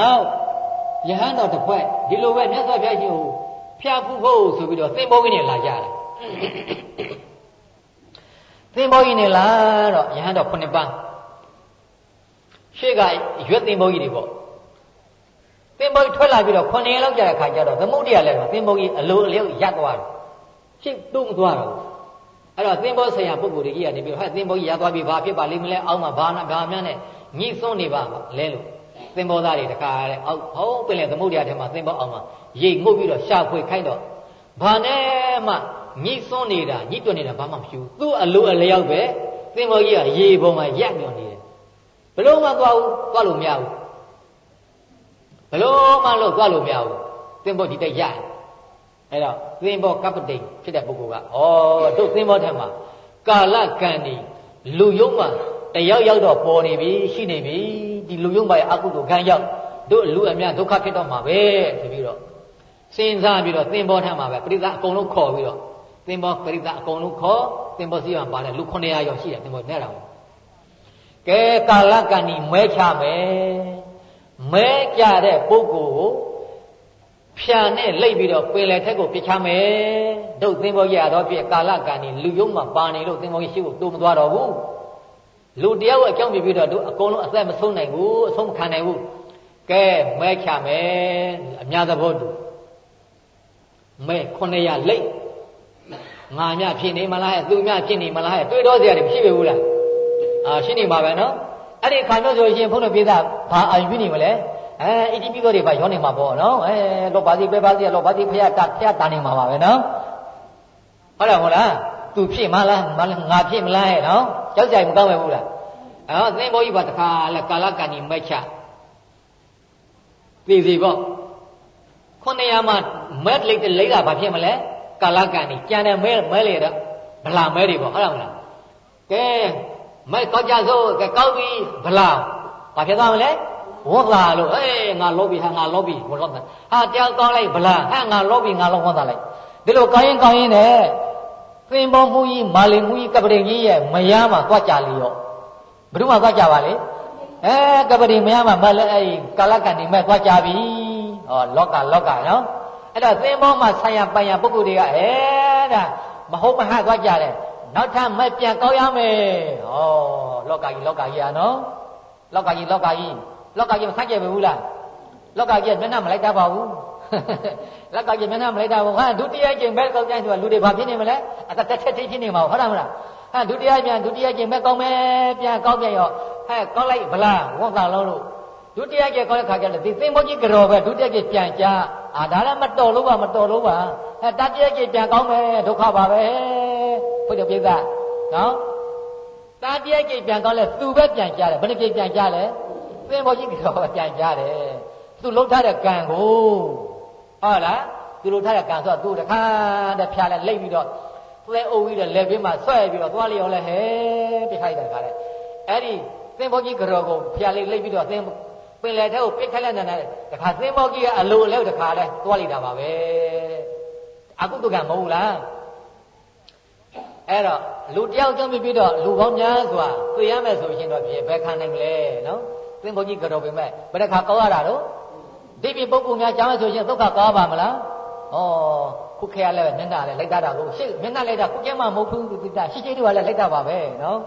နောက်ယဟန်တော်တစ်ဖွဲ့ဒီလိုပဲမြတ်စွာဘုရားရှင်ကိုဖျားဖူးဖို့ဆိုပြီးတော့သင်္ဘောကြီးနဲ့လာကြတယ် သင်္ဘောကြီးနဲ့လာတော့ယဟန်တော်ခုနှစ်ပါးရှေ့ကရွက်သင်္ဘောကြီးတွေပေါ့သင်္ဘောကြီးထွက်လာပြီးတော့ခုနှစ်ရက်လောက်ကြာတဲ့ခါကျတော့သမုဒ္ဒရာလည်းသင်္ဘောကြီးအလိုအလျောက်ရပ်သွားတယ်ရှေ့တုံးသွားတော့အဲ့တော့သင်္ဘောဆရာပုဂ္ဂိုလ်တွေကြီးကနေပြီးတော့ဟဲ့သင်္ဘောကြီးရပ်သွားပြီဘာဖြစ်ပါလိမ့်မလဲအောက်မှာဘာနာဘာများနဲ့ညှိစွန်းနေပါလဲလို့သင်္ဘောသားတွေတခါတဲ့အောက်ဟောပင်လေသမုဒ္ဒရာထဲမှာသင်္ဘောအောင်မှာရိတ်ငုတ်ပြီးတော့ရှာဖွေခိုက်တော့ဘာနဲ့မှ ညှိစွန်းနေတာညှိတွနေတာဘာမှမရှိဘူးသူ့အလိုအလျောက်ပဲသင်္ဘောကြီးကရေပေါ်မှာရပ်ညွန်နေတယ်ဘလို့မှသွားဘူးသွားလို့မရဘူးဘလို့မှလို့သွားလို့မရဘူးသင်္ဘောဒီတက်ရပ်အဲ့တော့သင်္ဘောကပ္ပတိန်ဖြစ်တဲ့ပုဂ္ဂိုလ်ကဩတို့သင်္ဘောထဲမှာကာလကံဒီလူယုံမှာတယောက်ယောက်တော့ပေါ်နေပြီရှိနေပြီဒီလူယုံပါရဲ့အကုသိုလ်ကံရောက်တို့လူအများဒုက္ခဖြစ်တော့မှာပဲဆိုပြီးတော့စဉ်းစားပြီးတော့သင်္ဘောထမ်းမှာပဲပရိသတ်အကုန်လုံးခေါ်ပြီးတော့ သင်္ဘောပရိသတ်အကုန်လုံးခေါ်သင်္ဘောစီးမှာပါတယ်လူ900ရောက်ရှိတယ်သင်္ဘောနဲ့တော့ကဲကာလကံဒီမဲချမယ်မဲကြတဲ့ပုဂ္ဂိုလ်ကိုဖြာနဲ့လိတ်ပြီးတော့ပင်လယ်ထက်ကိုပြချမယ်ဒုတ်သင်္ဘောကြီးရတော့ပြကာလကံဒီလူယုံမှာပါနေလို့သင်္ဘောကြီးရှိဖို့တိုးမသွားတော့ဘူးလူတယောက်အကြောင်းပြပြီးတော့တို့အကုန်လုံးအသက်မဆုံးနိုင်ဘူးအဆုံးမခံနိုင်ဘူးကဲမဲချမယ်အများသဘောတူမဲ900လိတ် ငါမြဖြစ်နေမလားဟဲ့သူမြဖြစ်နေမလားဟဲ့တွေးတော့စရာတွေမရှိပြီဘူးလားအာရှိနေမှာပဲနော်အဲ့ဒီခါမျိုးဆိုရင်ဘုန်းတော်ပြေသာဘာအာယူနေမလဲအဲအီတီပီကိုတွေဘာရောနေမှာပေါ့နော်အဲလောပါစီပဲပါစီလောပါစီဖះတာဖះတာနေမှာပါပဲနော်ဟုတ်တယ်မဟုတ်လားသူဖြစ်မလားမလားငါဖြစ်မလားဟဲ့နော်ကြောက်ကြိုင်မကောင်းပဲဘူးလားအော်သင်္ဘောကြီးပါတခါလဲကာလကဏီမက်ချသိစီပေါ့ခုနှစ်ရမှာမက်လိုက်တဲ့လိမ့်တာဘာဖြစ်မလဲ ကာလကဏီကြံတယ်မဲမဲလေတော့ဗလာမဲတွေပေါ့ဟုတ်လားမလားကဲမဲကောက်ကြစို့ကဲကောက်ပြီဗလာဘာဖြစ်သွားမလဲဝတ်လာလို့အေးငါလောပြီဟာငါလောပြီဝတ်တော့ဟာကြောက်ကောင်းလိုက်ဗလာဟာငါလောပြီငါလောဝတ်တာလိုက်ဒီလိုကောင်းရင်ကောင်းရင်နဲ့သင်္ဘောမှုကြီးမာလီမှုကြီးကပရိကြီးရဲ့မယားမှာသွားကြလေရောဘယ်သူမှသွားကြပါလေအဲကပရိမယားမှာမလဲအဲကာလကန်ဒီမဲ့သွားကြပြီဟောလောကလောကနော် အဲ့တော့သင်္ဘောမှာဆံရပန်ရပုဂ္ဂိုလ်တွေကအဲဒါမဟုတ်မဟသွားကြတယ်နောက်ထပ်မပြန်ကောင်းရမယ်ဟောလောကကြီးလောကကြီးอ่ะနော်လောကကြီးလောကကြီးလောကကြီးမဆန့်ကျင်ဘူးလားလောကကြီးမျက်နှာမလိုက်တတ်ပါဘူးလောကကြီးမျက်နှာမလိုက်တတ်ဘူးဟာဒုတိယကျင့်ဘယ်ကောင်းကြဆိုတာလူတွေဘာဖြစ်နေမလဲအသက်တက်တက်ဖြစ်နေမှာဟုတ်တယ်မလားဟာဒုတိယပြန်ဒုတိယကျင့်ဘယ်ကောင်းမယ်ပြန်ကောင်းပြန်ရောဟဲ့ကောင်းလိုက်ဗလားဝန်သာလုံးလို့ ဒုတိယကျင့်ကောင်းတဲ့ခါကျတော့ဒီသင်္ဘောကြီးကြော်ပဲဒုတိယကျင့်ပြန်ကြအာဒါလည်းမတော်လို့ပါမတော်လို့ပါဟဲ့တတိယကျင့်ပြန်ကောင်းမယ်ဒုက္ခပါပဲဘုရားပြိဿနော်တာတည်းကြိတ်ပြန်ကောင်းလဲသူပဲပြန်ကြတယ်ဘယ်နှကြိတ်ပြန်ကြလဲသင်္ဘောကြီးကတော့ပြန်ကြတယ်သူလှုပ်ထားတဲ့ကံကိုဟုတ်လားသူလှုပ်ထားတဲ့ကံဆိုတော့သူတခါတည်းဖြာလဲလိမ့်ပြီးတော့သွဲအုပ်ပြီးတော့လက်ပြင်းမှာဆွဲပြီးတော့သွားလျော်လဲဟဲပြခိုက်တဲ့ခါလဲအဲ့ဒီသင်္ဘောကြီးကြောကိုဖြာလိမ့်လိမ့်ပြီးတော့သင် ပင်လယ်ထဲကိုပြစ်ခက်လက်နေတဲ့တခါသင်္ဘောကြီးကအလိုအလဲတခါလဲသွားလိုက်တာပါပဲအကုသကံမဟုတ်လားအဲ့တော့လူတယောက်ကြောင့်ပြီးတော့လူကောင်းများစွာသိရမယ်ဆိုရင်တော့ဖြင့်ဘယ်ခံနိုင်မလဲနော်သင်္ဘောကြီးကြော်ပေမဲ့ဘယ်တစ်ခါကောရတာတော့ဒီပြပုဂ္ဂိုလ်များကြားမယ်ဆိုရင်ဒုက္ခကောပါမလားဩခုခေတ်လည်းမျက်နှာလည်းလိုက်တာကိုရှေ့မျက်နှာလိုက်တာခုကျမှမဟုတ်ဘူးသူကရှေ့ရှေ့တွေကလည်းလိုက်တာပါပဲနော်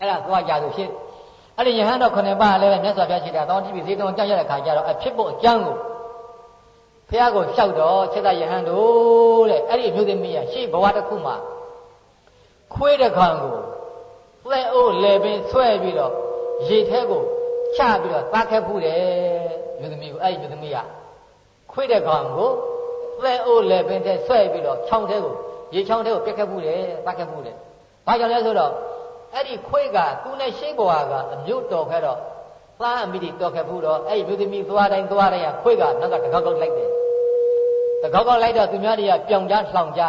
အဲ့ဒါသွားကြဆိုရှေ့ အဲ့ဒီယဟန်တော်ခုနှစ်ပါးလည်းမြတ်စွာဘုရားရှိတာတောင်းတိပိစေတုံကြောက်ရတဲ့ခါကျတော့အဖြစ်ဖို့အကျမ်းကိုဖះကိုလျှောက်တော့ချက်သယဟန်တို့တဲ့အဲ့ဒီအမျိုးသမီးကရှေ့ဘဝတစ်ခုမှာခွေးတစ်ခံကိုလှဲအိုးလေပင်ဆွဲပြီးတော့ရေထဲကိုချပြီးတော့သားခဲ့ဘူးတယ်မြို့သမီးကိုအဲ့ဒီမြို့သမီးကခွေးတဲ့ခံကိုလှဲအိုးလေပင်ထဲဆွဲပြီးတော့ချောင်းထဲကိုရေချောင်းထဲကိုပြက်ခဲ့ဘူးတယ်သားခဲ့ဘူးတယ်ဘာကြောင့်လဲဆိုတော့ အဲ့ဒီခွေးကသူနဲ့ရှိဘွားကအမျိုးတော်ခဲ့တော့သားအမိတိတော်ခဲ့ဘူးတော့အဲ့ဒီမြို့သမီးသွားတိုင်းသွားတိုင်းခွေးကနောက်ကတကောက်ကောက်လိုက်တယ်တကောက်ကောက်လိုက်တော့သူများတွေကပြောင်ကြလှောင်ကြ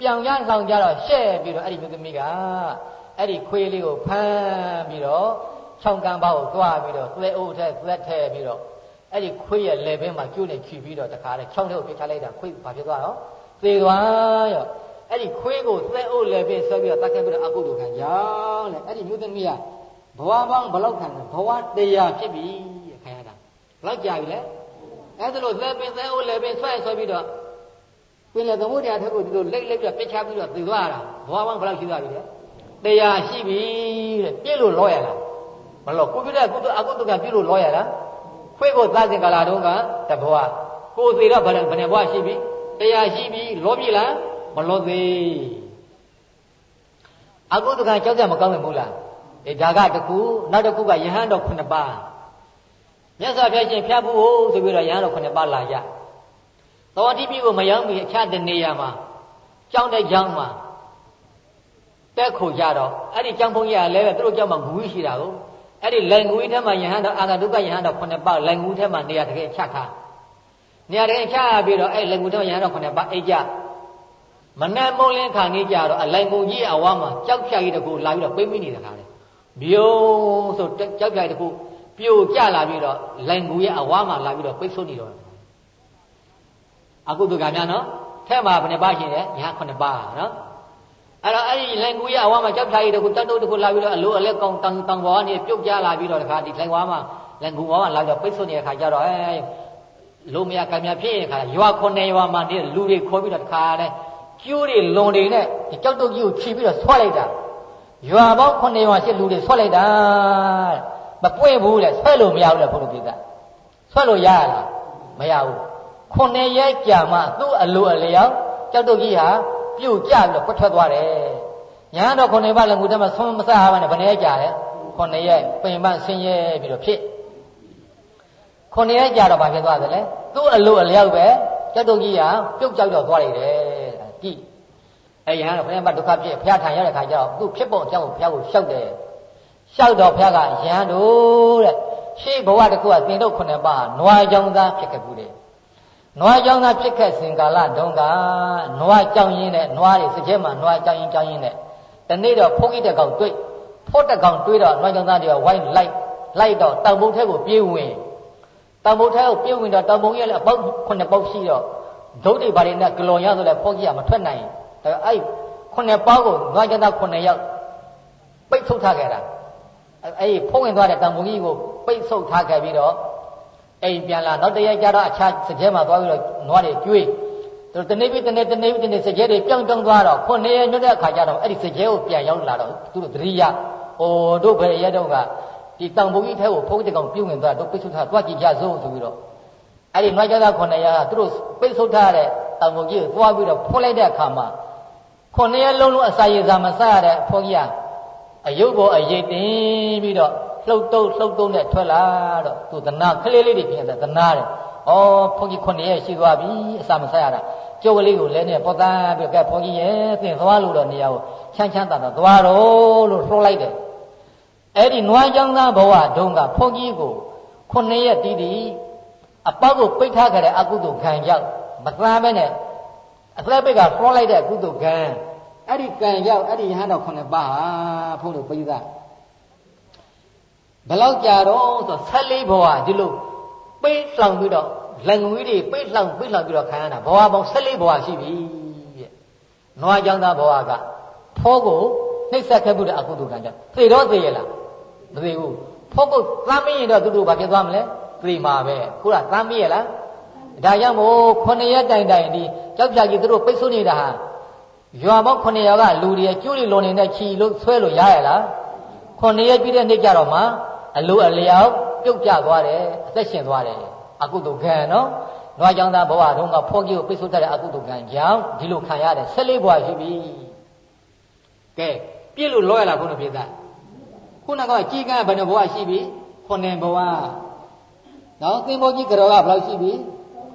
ပြောင်ရဆောင်ကြတော့ရှဲ့ပြီးတော့အဲ့ဒီမြို့သမီးကအဲ့ဒီခွေးလေးကိုဖမ်းပြီးတော့ခြောင်ကံပေါက်ကိုသွားပြီးတော့သွဲအိုးထဲသွက်ထဲပြီးတော့အဲ့ဒီခွေးရဲ့လေဘင်းမှာကျိုးနေချီပြီးတော့တခါလေခြောင်ထဲကိုပြထားလိုက်တာခွေးဘာဖြစ်သွားတော့သေသွားရော အဲ့ဒီခွေးကိုသွဲအိုးလေဘင်းဆွဲပြီးတော့တတ်ခဲ့ပြီးတော့အကုသိုလ်ခံကြောင်းလေအဲ့ဒီမြို့သမီးကဘဝပေါင်းဘလောက်ခံလဲဘဝတရားဖြစ်ပြီခံရတာဘလောက်ကြာပြီလဲအဲ့ဒါလို့လေဘင်းသွဲအိုးလေဘင်းဆွဲဆွဲပြီးတော့ပင်လေသမုဒ္ဒရာထက်ကိုဒီလိုလိတ်လိတ်ပြပစ်ချပြီးတော့သိသွားတာဘဝပေါင်းဘယ်လောက်ရှိသွားပြီလဲတရားရှိပြီတဲ့ပြည့်လို့လောရလားမလို့ကိုပြတဲ့ကုသအကုသကပြည့်လို့လောရလားခွေးကိုသစဉ်ကာလတုန်းကတဘဝကိုသေးတော့ဘယ်ဘယ်ဘဝရှိပြီတရားရှိပြီလောပြီလား မလောသေးအကုသကကြောက်ကြမကောင်းဘူးလားအဲဒါကတခုနောက်တစ်ခုကယဟန်တော်ခုနှစ်ပါးမြတ်စွာဘုရားရှင်ဖျားဖို့ဆိုပြီးတော့ယဟန်တော်ခုနှစ်ပါးလာရသောတိပိကိုမရောက်မီအခြားတနေရာမှာကြောင်းတဲ့ကြောင်းမှာတက်ခုကြတော့အဲ့ဒီကြောင်းဘုန်းကြီးကလည်းပဲသူတို့ကြောင်းမှာဂူရှိတာကိုအဲ့ဒီလိုင်ဂူထဲမှာယဟန်တော်အာဂဒုက္ခယဟန်တော်ခုနှစ်ပါးလိုင်ဂူထဲမှာနေရာတကယ်ချထားနေရာတကယ်ချပြီးတော့အဲ့လိုင်ဂူထဲမှာယဟန်တော်ခုနှစ်ပါးအိတ်ကြ မနဲ့မုံလင်းခါနေကြတော့အလိုင်ဂူကြီးအဝါမှာကြောက်ဖြာကြီးတကူလာပြီးတော့ပိမ့်မိနေတဲ့ခါလေမြုံဆိုကြောက်ဖြာကြီးတကူပြိုကျလာပြီးတော့လိုင်ဂူရဲ့အဝါမှာလာပြီးတော့ပိတ်ဆို့နေတော့အကုသကများနော်ထဲမှာဘယ်နှပါရှိလဲညာခုနှစ်ပါနော်အဲ့တော့အဲ့ဒီလိုင်ကူရအဝါမှာကြောက်ဖြာရည်တခုတတ်တုတ်တခုလာပြီးတော့အလိုအလဲကောင်းတန်တန်ဘောကနေပြုတ်ကြလာပြီးတော့တခါဒီလိုင်ဝါမှာလိုင်ကူဝါမှာလာတော့ပိတ်ဆို့နေတဲ့ခါကျတော့အဲလိုမရကံမြဖြစ်ရင်ခါရွာခုနှစ်ရွာမှာနေလူတွေခေါ်ပြီးတော့တခါလဲ ကျိုးတွေလွန်တွေနဲ့ကြောက်တုတ်ကြီးကိုခြိပြီးတော့ဆွဲလိုက်တာရွာပေါင်းခုနှစ်ရွာရှိလူတွေဆွဲလိုက်တာမပွင့်ဘူးလေဆွဲလို့မရဘူးလေဘုရားပြတာဆွဲလို့ရလားမရဘူးခုနှစ်ရက်ကြာမှသူ့အလိုအလျောက်ကြောက်တုတ်ကြီးဟာပြုတ်ကြပြီးတော့ပွက်ထွက်သွားတယ်ညာတော့ခုနှစ်ပတ်လည်းငူတက်မှဆွမ်းမစားပါနဲ့ဘယ်နဲ့ကြာလဲခုနှစ်ရက်ပင်ပန်းဆင်းရဲပြီးတော့ဖြစ်ခုနှစ်ရက်ကြာတော့ဘာဖြစ်သွားသလဲသူ့အလိုအလျောက်ပဲကြောက်တုတ်ကြီးဟာပြုတ်ကြောက်တော့သွားရတယ် ကြည့်အဲရဟန်းတော့ဘုရားမဒုက္ခဖြစ်ဘုရားထံရောက်တဲ့ခါကျတော့သူ့ဖြစ်ပုံအကြောင်းကိုဘုရားကိုရှောက်တယ်ရှောက်တော့ဘုရားကယဟန်တို့တဲ့ရှေးဘဝတစ်ခုကသင်တို့ခုနှစ်ပါးနွားကြောင်သားဖြစ်ခဲ့ဘူးတယ်နွားကြောင်သားဖြစ်ခဲ့စဉ်ကာလတုန်းကနွားကြောင်ရင်းနဲ့နွားတွေစကြဲမှာနွားကြောင်ရင်းကြောင်ရင်းနဲ့တနေ့တော့ဖိုးကြီးတကောင်တွေ့ဖို့တကောင်တွေ့တော့နွားကြောင်သားတွေကဝိုင်းလိုက်လိုက်တော့တောင်ပုံထဲကိုပြေးဝင်တောင်ပုံထဲကိုပြေးဝင်တော့တောင်ပုံရဲ့လည်းအပေါက်ခုနှစ်ပေါက်ရှိတော့ ဒုတ်တွေဘာတွေနဲ့ဂလွန်ရဆိုလဲဖိုးကြီးကမထွက်နိုင်ဒါအဲ့ခုနှစ်ပေါက်ကိုနွားကြောင်သားခုနှစ်ယောက်ပိတ်ထုတ်ထားခဲ့တာအဲ့ဒီဖုံးဝင်သွားတဲ့တောင်ပုံကြီးကိုပိတ်ဆုပ်ထားခဲ့ပြီးတော့အိမ်ပြန်လာနောက်တရက်ကျတော့အခြားစကြဲမှာသွားပြီးတော့နွားတွေကျွေးသူတနေ့ပြီးတနေ့တနေ့ပြီးတနေ့စကြဲတွေပြောင်းပြောင်းသွားတော့ခုနှစ်ရက်ညွတ်တဲ့အခါကျတော့အဲ့ဒီစကြဲကိုပြန်ရောက်လာတော့သူတို့သတိရဟိုတို့ဘယ်ရက်တော့ကဒီတန်ဖိုးကြီးထဲကိုဖုံးတကောင်ပြုတ်ဝင်သွားတော့ပိတ်ဆုထားသွားကြည့်ကြစို့ဆိုပြီးတော့ အဲ့ဒီနွားကြသားခုနှစ်ရကသူတို့ပိတ်ဆုထားတဲ့တန်ဖိုးကြီးကိုသွားပြီးတော့ဖိုးလိုက်တဲ့အခါမှာခုနှစ်ရက်လုံးလုံးအစာရည်စာမစားရတဲ့ဖောကြီးကအယုတ်ပေါ်အရေးတင်ပြီးတော့လှုပ်တုပ်လှုပ်တုပ်နဲ့ထွက်လာတော့သူသနာကလေးလေးတွေပြင်တယ်သနာတယ်ဩဘုန်းကြီးခုနှစ်ရက်ရှိသွားပြီအစာမဆက်ရတာကျုပ်ကလေးကိုလည်းနဲ့ပေါ်သားပြီးကဲဘုန်းကြီးရဲ့သင်သွားလို့တော့နေရာကိုချမ်းချမ်းသာသာသွားတော့လို့လှုပ်လိုက်တယ်အဲ့ဒီနွားကြောင်းသားဘဝတုန်းကဘုန်းကြီးကိုခုနှစ်ရက်တီးတီး အပေါက်ကိုပိတ်ထားကြတဲ့အကုသိုလ်ခံကြောက်မသားပဲနဲ့အသက်ပိတ်ကလှောလိုက်တဲ့ကုသိုလ်ခံအဲ့ဒီကံရောက်အဲ့ဒီရဟန်းတော်ခုနှစ်ပါးဟာဘုန်းတော်ပိသဘယ်လောက်ကြာတော့ဆို14ဘဝဒီလိုပိတ်လောင်ပြီးတော့လက်ငွေတွေပိတ်လောင်ပိတ်လောင်ပြီးတော့ခံရတာဘဝပေါင်း14ဘဝရှိပြီတဲ့နွားကြောင့်သားဘဝကဖောကိုနှိပ်စက်ခဲ့မှုတဲ့အကုသိုလ်ကံကြောင့်သေတော့သေရလားမသေဘူးဖောကိုသမ်းမရင်တော့သူတို့ဘာဖြစ်သွားမလဲ သေမှာပဲခုကသမ်းမရလားဒါကြောင့်မို့ခုနှစ်ရက်တိုင်တိုင်ဒီကြောက်ကြကြီးသူတို့ပိတ်ဆို့နေတာဟာရွာပေါင်း900ကလူတွေကျိုးလီလွန်နေတဲ့ခြီလို့ဆွဲလို့ရရလား9ရက်ပြည့်တဲ့နေ့ကြတော့မှအလိုအလျောက်ပြုတ်ကျသွားတယ်အသက်ရှင်သွားတယ်အကုသိုလ်ကံနော်နွားကြောင့်သားဘဝတုန်းကဖောကြီးကိုပိတ်ဆို့တတ်တဲ့အကုသိုလ်ကံကြောင့်ဒီလိုခံရတယ်14ဘဝရှိပြီကဲပြည့်လို့လောရလားခုနပြေသားခုနကကြီးကံဘယ်နှဘဝရှိပြီခုနှစ်ဘဝ နော်သင်္ဘောကြီးကြောကဘယ်လောက်ရှိပြီ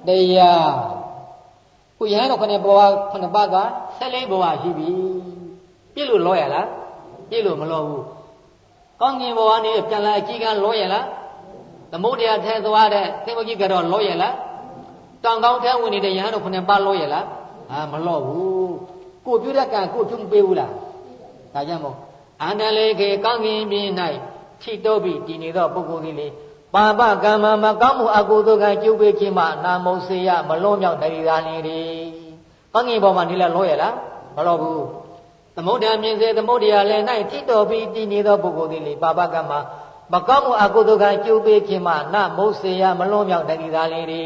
တရားခုရဟန်းတော်ခုနှစ်ဘဝခုနှစ်ပါးက14ဘဝရှိပြီပြည့်လို့လောရလားပြည့်လို့မလောဘူးကောင်းကင်ဘဝနေပြန်လာအကြီးကံလောရလားသမုဒ္ဒရာထဲသွားတဲ့သင်္ဘောကြီးကတော့လောရလားတောင်ကောင်းထဲဝင်နေတဲ့ရဟန်းတော်ခုနှစ်ပါးလောရလားအာမလောဘူးကိုပြုတဲ့ကံကိုပြုမပေးဘူးလားဒါကြောင့်မို့အန္တလေခေကောင်းကင်ပြင်း၌ထိတော့ပြီးတည်နေသောပုဂ္ဂိုလ်ကြီးလေး ပါပကမ္မမကောင်းမှုအကုသိုလ်ကံကျုပ်ပေးခြင်းမှနာမုံစေယမလွန်မြောက်တရီသာနေတယ်ကောင်းကင်ဘောမှာနေလဲလောရလားမလောဘူးသမုဒ္ဒရာမြင်စေသမုဒ္ဒရာလည်း၌ထိတော်ပြီးတည်နေသောပုဂ္ဂိုလ်သည်လေပါပကမ္မမကောင်းမှုအကုသိုလ်ကံကျုပ်ပေးခြင်းမှနမုတ်စေယမလွန်မြောက်တည်သားလေးတွေ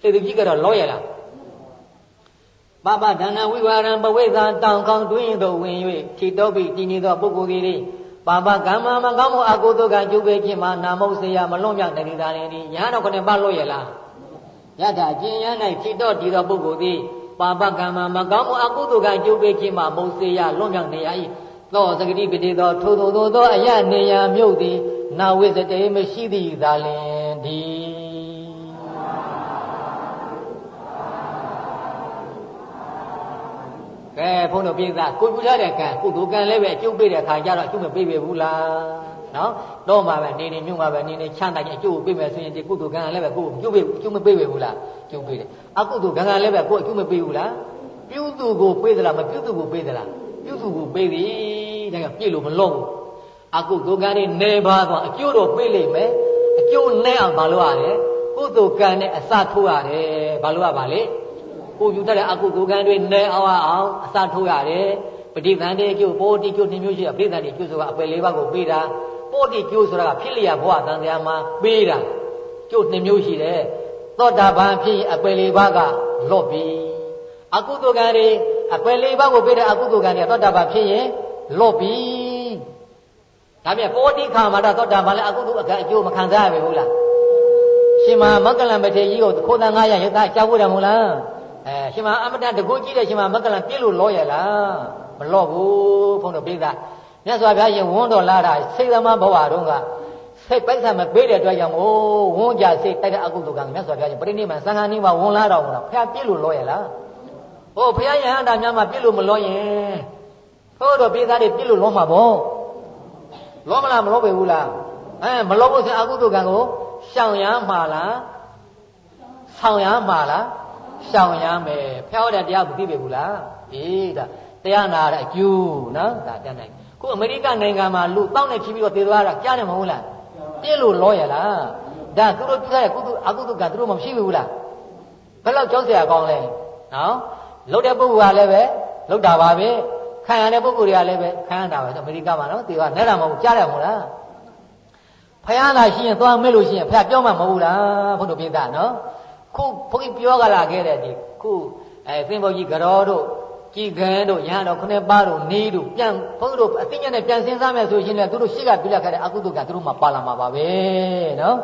တေသူကြီးကတော့လောရလားပပဒါနဝိဝါရံပဝိသတောင်ကောင်းတွင်သို့ဝင်၍ထိတော်ပြီးတည်နေသောပုဂ္ဂိုလ်သည်လေ ပါပကမ္မမကောင်းမှုအကုသိုလ်ကံကျုပ်ပေးခြင်းမှနာမုတ်စေယမလွန်မြောက်တည်သားလေးတွေညာတော့ခနဲ့ပလောရလားယထာကျင်ရ၌ထိတော်တည်သောပုဂ္ဂိုလ်သည်ပါပကမ္မမကောင်းမှုအကုသိုလ်ကံကျုပ်ပေးခြင်းမှမုတ်စေယလွန်မြောက်နေရ၏သောစကတိပတိသောထိုသို့သောအယနေယမြုပ်သည်နာဝိစတေမရှိသည်သာလင်ဒီ ကဲဘုန်းတော်ပြည်သားကိုပြုထားတဲ့ကံကုသိုလ်ကံလည်းပဲအကျုပ်ပေးတဲ့အခါကျတော့အကျုပ်မပေးပေဘူးလားနော်တော့မှာပဲနေနေမြုံမှာပဲနေနေချမ်းသာခြင်းအကျိုးကိုပေးမယ်ဆိုရင်ဒီကုသိုလ်ကံလည်းပဲကိုယ်ကျုပ်ပေးကျုပ်မပေးပေဘူးလားကျုပ်ပေးတယ်အကုသိုလ်ကံကလည်းပဲကိုယ်အကျုပ်မပေးဘူးလားပြုသူကိုပေးသလားမပြုသူကိုပေးသလားပြုသူကိုပေးသည်ဒါကပြည့်လို့မလို့ဘူးအကုသိုလ်ကံတွေနေပါတော့အကျိုးတော့ပေးလိမ့်မယ်အကျိုးနဲ့အောင်မလုပ်ရလဲကုသိုလ်ကံနဲ့အစထိုးရတယ်ဘာလို့ရပါလဲ ကိုယူတတ်တဲ့အကုသိုလ်ကံတွေနေအောင်အောင်အစထိုးရတယ်ပဋိသန္ဓေကျိုးပေါ်တိကျိုးနှမျိုးရှိတဲ့ပဋိသန္ဓေကျိုးဆိုတာအပယ်လေးပါးကိုပေးတာပေါ်တိကျိုးဆိုတာကဖြစ်လျက်ဘဝတန်တရားမှာပေးတာကျိုးနှမျိုးရှိတယ်သောတာပန်ဖြစ်အပယ်လေးပါးကလော့ပြီအကုသိုလ်ကံတွေအပယ်လေးပါးကိုပေးတဲ့အကုသိုလ်ကံတွေသောတာပန်ဖြစ်ရင်လော့ပြီဒါပြန်ပေါ်တိခါမှာတော့သောတာပန်လည်းအကုသိုလ်အကအကျိုးမခံစားရဘူးလားရှင်မမကလံပထေကြီးကိုခိုးတန်900ရသကြောက်ဖို့တယ်မဟုတ်လား အဲရှင်မအမတန်တကုကြီးတဲ့ရှင်မမကလံပြည့်လို့လောရလားမလောဘူးဘုန်းတော်ပိဿမြတ်စွာဘုရားရှင်ဝန်းတော်လာတာစိတ်သမဘဝတုန်းကစိတ်ပိုက်ဆံမပေးတဲ့အတွက်ကြောင့်မို့ဝန်းကြစိတ်တိုက်တဲ့အကုသိုလ်ကံမြတ်စွာဘုရားရှင်ပရိနိဗ္ဗာန်သံဃာနိဗ္ဗာန်ဝန်လာတော်မလားဘုရားပြည့်လို့လောရလားဟိုဘုရားယဟန္တာများမှာပြည့်လို့မလောရင်ထို့တော့ပိဿတွေပြည့်လို့လောမှာပေါ့လောမလားမလောပေဘူးလားအဲမလောဖို့ဆိုအကုသိုလ်ကံကိုရှောင်ရမှာလားဆောင်ရမှာလား ရှောင်ရမယ်ဖျောက်တဲ့တရားမသိပေဘူးလားအေးဒါတရားနာတဲ့အကျိုးနော်ဒါတန်းနိုင်ခုအမေရိကန်နိုင်ငံမှာလူတောင်းနေချီပြီးတော့သေသွားတာကြားတယ်မဟုတ်လားပြည့်လို့လောရလားဒါသူတို့ပြုတဲ့ကုသိုလ်အကုသိုလ်ကသူတို့မရှိဘူးလားဘယ်လောက်ကြောက်စရာကောင်းလဲနော်လှုပ်တဲ့ပုဂ္ဂိုလ်ကလည်းပဲလှုပ်တာပါပဲခံရတဲ့ပုဂ္ဂိုလ်တွေကလည်းပဲခံရတာပဲအမေရိကမှာနော်တေကနဲ့တာမဟုတ်ကြားတယ်မဟုတ်လားဖယားလာရှိရင်သွားမဲ့လို့ရှိရင်ဖယားပြောမှမဟုတ်ဘူးလားဘုန်းတော်ပြသနော် ခုဘုန်းကြီးပြောကြလာခဲ့တဲ့ဒီခုအဲသင်္ဘောကြီးကရောတို့ကြည်ခံတို့ရဟန်းတော်ခုနှစ်ပါးတို့နေတို့ပြန်ဘုန်းတို့အသိဉာဏ်နဲ့ပြန်စဉ်းစားမယ်ဆိုရင်လည်းသူတို့ရှေ့ကပြလက်ခဲ့တဲ့အကုသိုလ်ကသူတို့မှပါလာမှာပါပဲနော်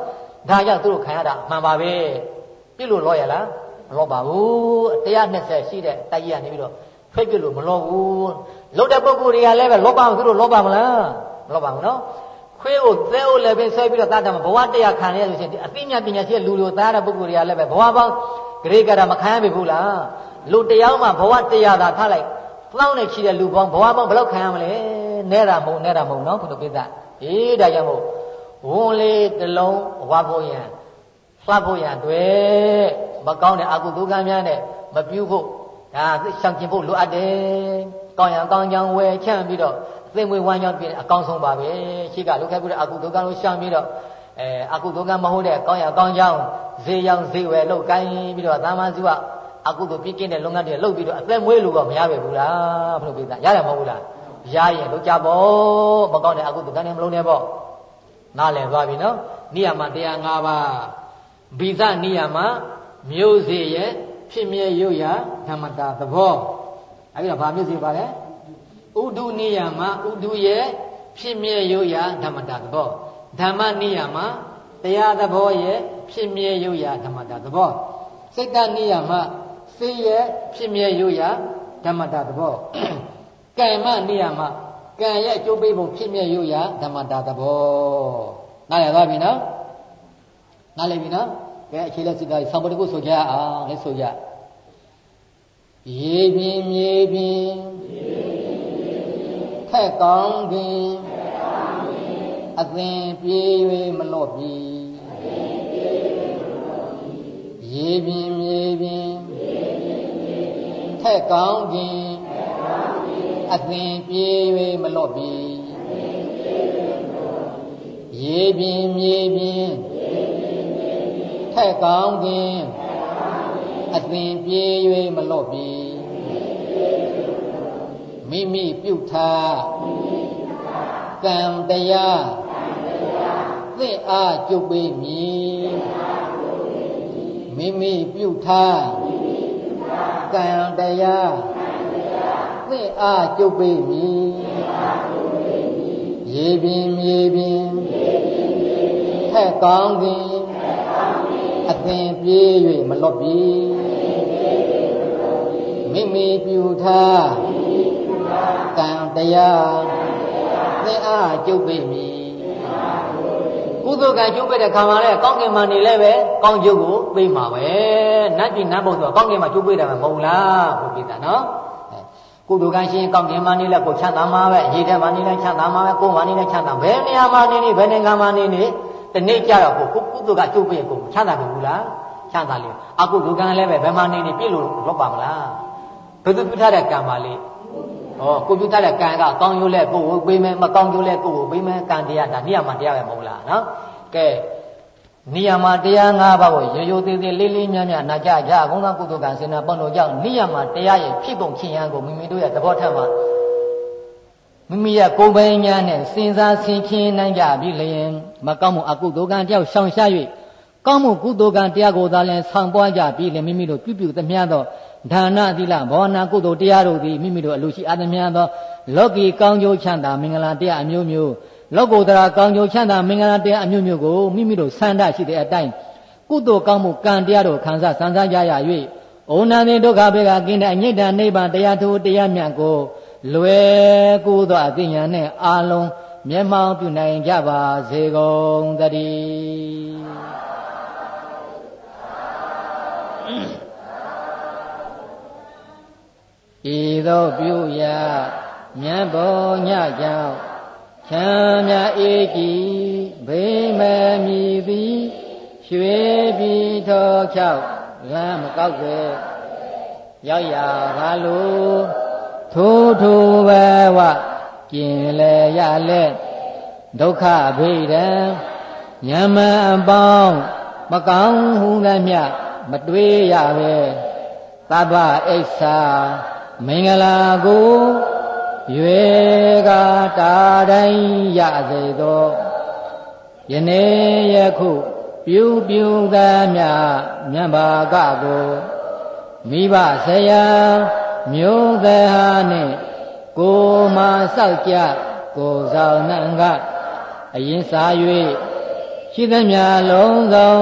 ဒါကြောင့်သူတို့ခံရတာအမှန်ပါပဲပြစ်လို့လောရလားမလောပါဘူး120ရှိတဲ့တိုက်ကြီးကနေပြီးတော့ဖိတ်ပြလို့မလောဘူးလုတ်တဲ့ပုဂ္ဂိုလ်တွေကလည်းပဲလောပါဘူးသူတို့လောပါမလားမလောပါဘူးနော် ခွေးကိုသဲအိုလည်းပဲဆွဲပြီးတော့သားတယ်ဘဝတရားခံရလို့ရှိရင်အသိဉာဏ်ပညာရှိတဲ့လူတွေသားတဲ့ပုဂ္ဂိုလ်တွေကလည်းပဲဘဝပေါင်းဂရေကရမခံရပြီဘူးလားလူတရားမှဘဝတရားသာထားလိုက်တောင်းနေချီတဲ့လူပေါင်းဘဝပေါင်းဘယ်လောက်ခံရမလဲနဲတာမဟုတ်နဲတာမဟုတ်နော်ဘုရားပိဿအေးဒါကြောင့်မို့ဝန်လေးတစ်လုံးဝါဖို့ရန်လှပ်ဖို့ရန်တွေ့မကောင်းတဲ့အကုသိုလ်ကံများနဲ့မပြုဖို့ဒါရှောင်ကျင်ဖို့လိုအပ်တယ်ကောင်းရန်ကောင်းကြောင်ဝယ်ချမ်းပြီးတော့ သိမွေဝမ်းကြောင်းပြင်အကောင်းဆုံးပါပဲရှိကလုခဲ့ပြီးတော့အကုသိုလ်ကံကိုရှောင်ပြီးတော့အဲအကုသိုလ်ကံမဟုတ်တဲ့ကောင်းရန်ကောင်းကြောင်ဈေးရောင်ဈေးဝယ်လို့ကိုင်းပြီးတော့သာမန်စုကအကုသိုလ်ပြည့်ကင်းတဲ့လုပ်ငန်းတွေလုပ်ပြီးတော့အသက်မွေးလို့တော့မရပဲဘူးလားဘုလို့ပြောတာရတယ်မဟုတ်ဘူးလားရရင်လုပ်ကြပေါ့မကောင်းတဲ့အကုသိုလ်ကံနဲ့မလုံးနဲ့ပေါ့နားလည်သွားပြီနော်နိယမတရား၅ပါးဘိဇနိယမမျိုးစေရဲ့ဖြစ်မြဲရုပ်ရဓမ္မတာသဘောအဲဒီတော့ဗာမျိုးစေပါလဲ ဥဒုနိယမဥဒုရဲ့ဖြစ်မြဲရုပ်ရဓမ္မတာသဘောဓမ္မနိယမတရားသဘောရဲ့ဖြစ်မြဲရုပ်ရဓမ္မတာသဘောစိတ်တနိယမစိတ်ရဲ့ဖြစ်မြဲရုပ်ရဓမ္မတာသဘောကံမနိယမကံရဲ့အကျိုးပေးပုံဖြစ်မြဲရုပ်ရဓမ္မတာသဘောနားလည်သွားပြီနော်နားလည်ပြီနော်ကဲအခြေလက်စစ်သားဆောင်းပတကုဆိုကြအောင်လဲဆိုကြရေပြင်းမြေပြင်း ခက်ကောင်းခြင်းအသင်ပြေး၍မလော့ပြီရေပြင်းမြေပြင်းထက်ကောင်းခြင်းအသင်ပြေး၍မလော့ပြီရေပြင်းမြေပြင်းထက်ကောင်းခြင်းအသင်ပြေး၍မလော့ပြီ မိမိပြုထားကံတရားသင့်အားကျုပ်ပေမည်မိမိပြုထားကံတရားသင့်အားကျုပ်ပေမည်ရေပင်မြေပင်ထက်ကောင်းခြင်းအသင်ပြေး၍မလွတ်ပြီမိမိပြုထားကံ တရားသင်အားကျုပ်ပေမည်ကုသိုလ်ကံကျုပ်ပေတဲ့ခံပါလေကောင်းကင်မှာနေလဲပဲကောင်းကျုပ်ကိုပေးမှာပဲနတ်ပြည်နတ်ဘုံဆိုကောင်းကင်မှာကျုပ်ပေးတယ်မဟုတ်လားဘုရားတာနော်ကုသိုလ်ကံရှင်ကောင်းကင်မှာနေလဲကိုချမ်းသာမှာပဲရေထဲမှာနေလဲချမ်းသာမှာပဲကိုယ်မှာနေလဲချမ်းသာဘယ်နေရာမှာနေနေဘယ်နိုင်ငံမှာနေနေတနေ့ကြတော့ကိုကုသိုလ်ကကျုပ်ပေးကိုချမ်းသာပြီဘူးလားချမ်းသာလေအကုသိုလ်ကံလည်းပဲဘယ်မှာနေနေပြည့်လို့လွတ်ပါမလားဘယ်သူပြုထားတဲ့ကံပါလေ ဩကိုပြုထားတဲ့ကံကကောင်းကျိုးလဲကိုကိုပေးမယ်မကောင်းကျိုးလဲကိုကိုပေးမယ်ကံတရားဒါနိယမတရားပဲမဟုတ်လားနော်ကဲနိယမတရား၅ပါးကိုရိုးရိုးသေးသေးလေးလေးမြတ်မြတ်နာကြကြအကုန်လုံးကုသိုလ်ကံစေနာပေါင်းတို့ကြောင့်နိယမတရားရဲ့ဖြစ်ပုံချင်းရန်ကိုမိမိတို့ရဲ့သဘောထက်မှာမိမိရဲ့ကိုယ်ပိုင်ညာနဲ့စဉ်းစားဆင်ခြင်နိုင်ကြပြီလျင်မကောင်းမှုအကုသိုလ်ကံတယောက်ရှောင်ရှား၍ကောင်းမှုကုသိုလ်ကံတရားကိုသာလျှင်ဆောင်ပွားကြပြီလျင်မိမိတို့ပြုပြုသမျှသော ဒါနသီလဘောနာကုသိုလ်တရားတို့သည်မိမိတို့အလိုရှိအသမျှသောလောကီကောင်းကျိုးချမ်းသာမင်္ဂလာတရားအမျိုးမျိုးလောကုတ္တရာကောင်းကျိုးချမ်းသာမင်္ဂလာတရားအမျိုးမျိုးကိုမိမိတို့ဆန္ဒရှိတဲ့အတိုင်းကုသိုလ်ကောင်းမှုကံတရားတို့ခံစားစံစားကြရ၍ဩနန္တိဒုက္ခဘေကကင်းတဲ့အညိတ္တနိဗ္ဗာန်တရားထိုတရားမြတ်ကိုလွယ်ကူသောအသိဉာဏ်နဲ့အာလုံးမျက်မှောင်ပြုနိုင်ကြပါစေကုန်သတည်း ဤသို့ပြုရာမြတ်ဘောညကြောင့်ချမ်းမြအေးကြည်ဘေးမမီသည်ရွှေပြည်ထောချောက်လမ်းမကောက်ပဲရောက်ရပါလို့ထိုးထိုးဘဝကျင်လေရလဲဒုက္ခဗိဒံညမအပေါင်းမကောင်းဟုလည်းမြမတွေးရပဲသဗ္ဗအိဋ္ဌာ မင်္ဂလာကိုရွေကတာတိုင်းရစေသောယနေ့ယခုပြုပြုသမျှမြတ်ဘာကကိုမိဘဆရာမျိုးသက်ဟာနဲ့ကိုမာစောက်ကြကိုဆောင်နှံကအရင်စား၍ရှိသမျှလုံးစုံ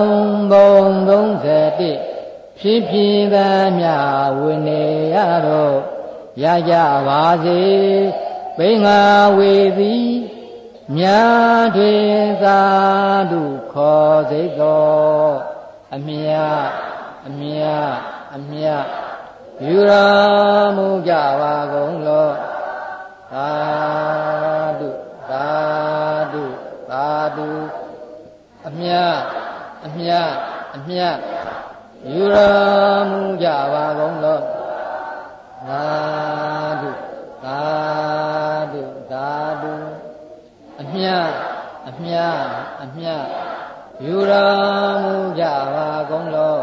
ဘုံ31 ဖြစ်ဖြစ်သမျှဝိနေရတော့ရကြပါစေဘိငါဝေသည်မြာထွေသာဓုခေါ်စိတ်တော်အမြအမြအမြယူရမှုကြပါကုန်လောသာဓုသာဓုသာဓုအမြအမြအမြ ယူရမှုကြပါကုန်လောသာဓုသာဓုသာဓုအမြအမြအမြယူရမှုကြပါကုန်လော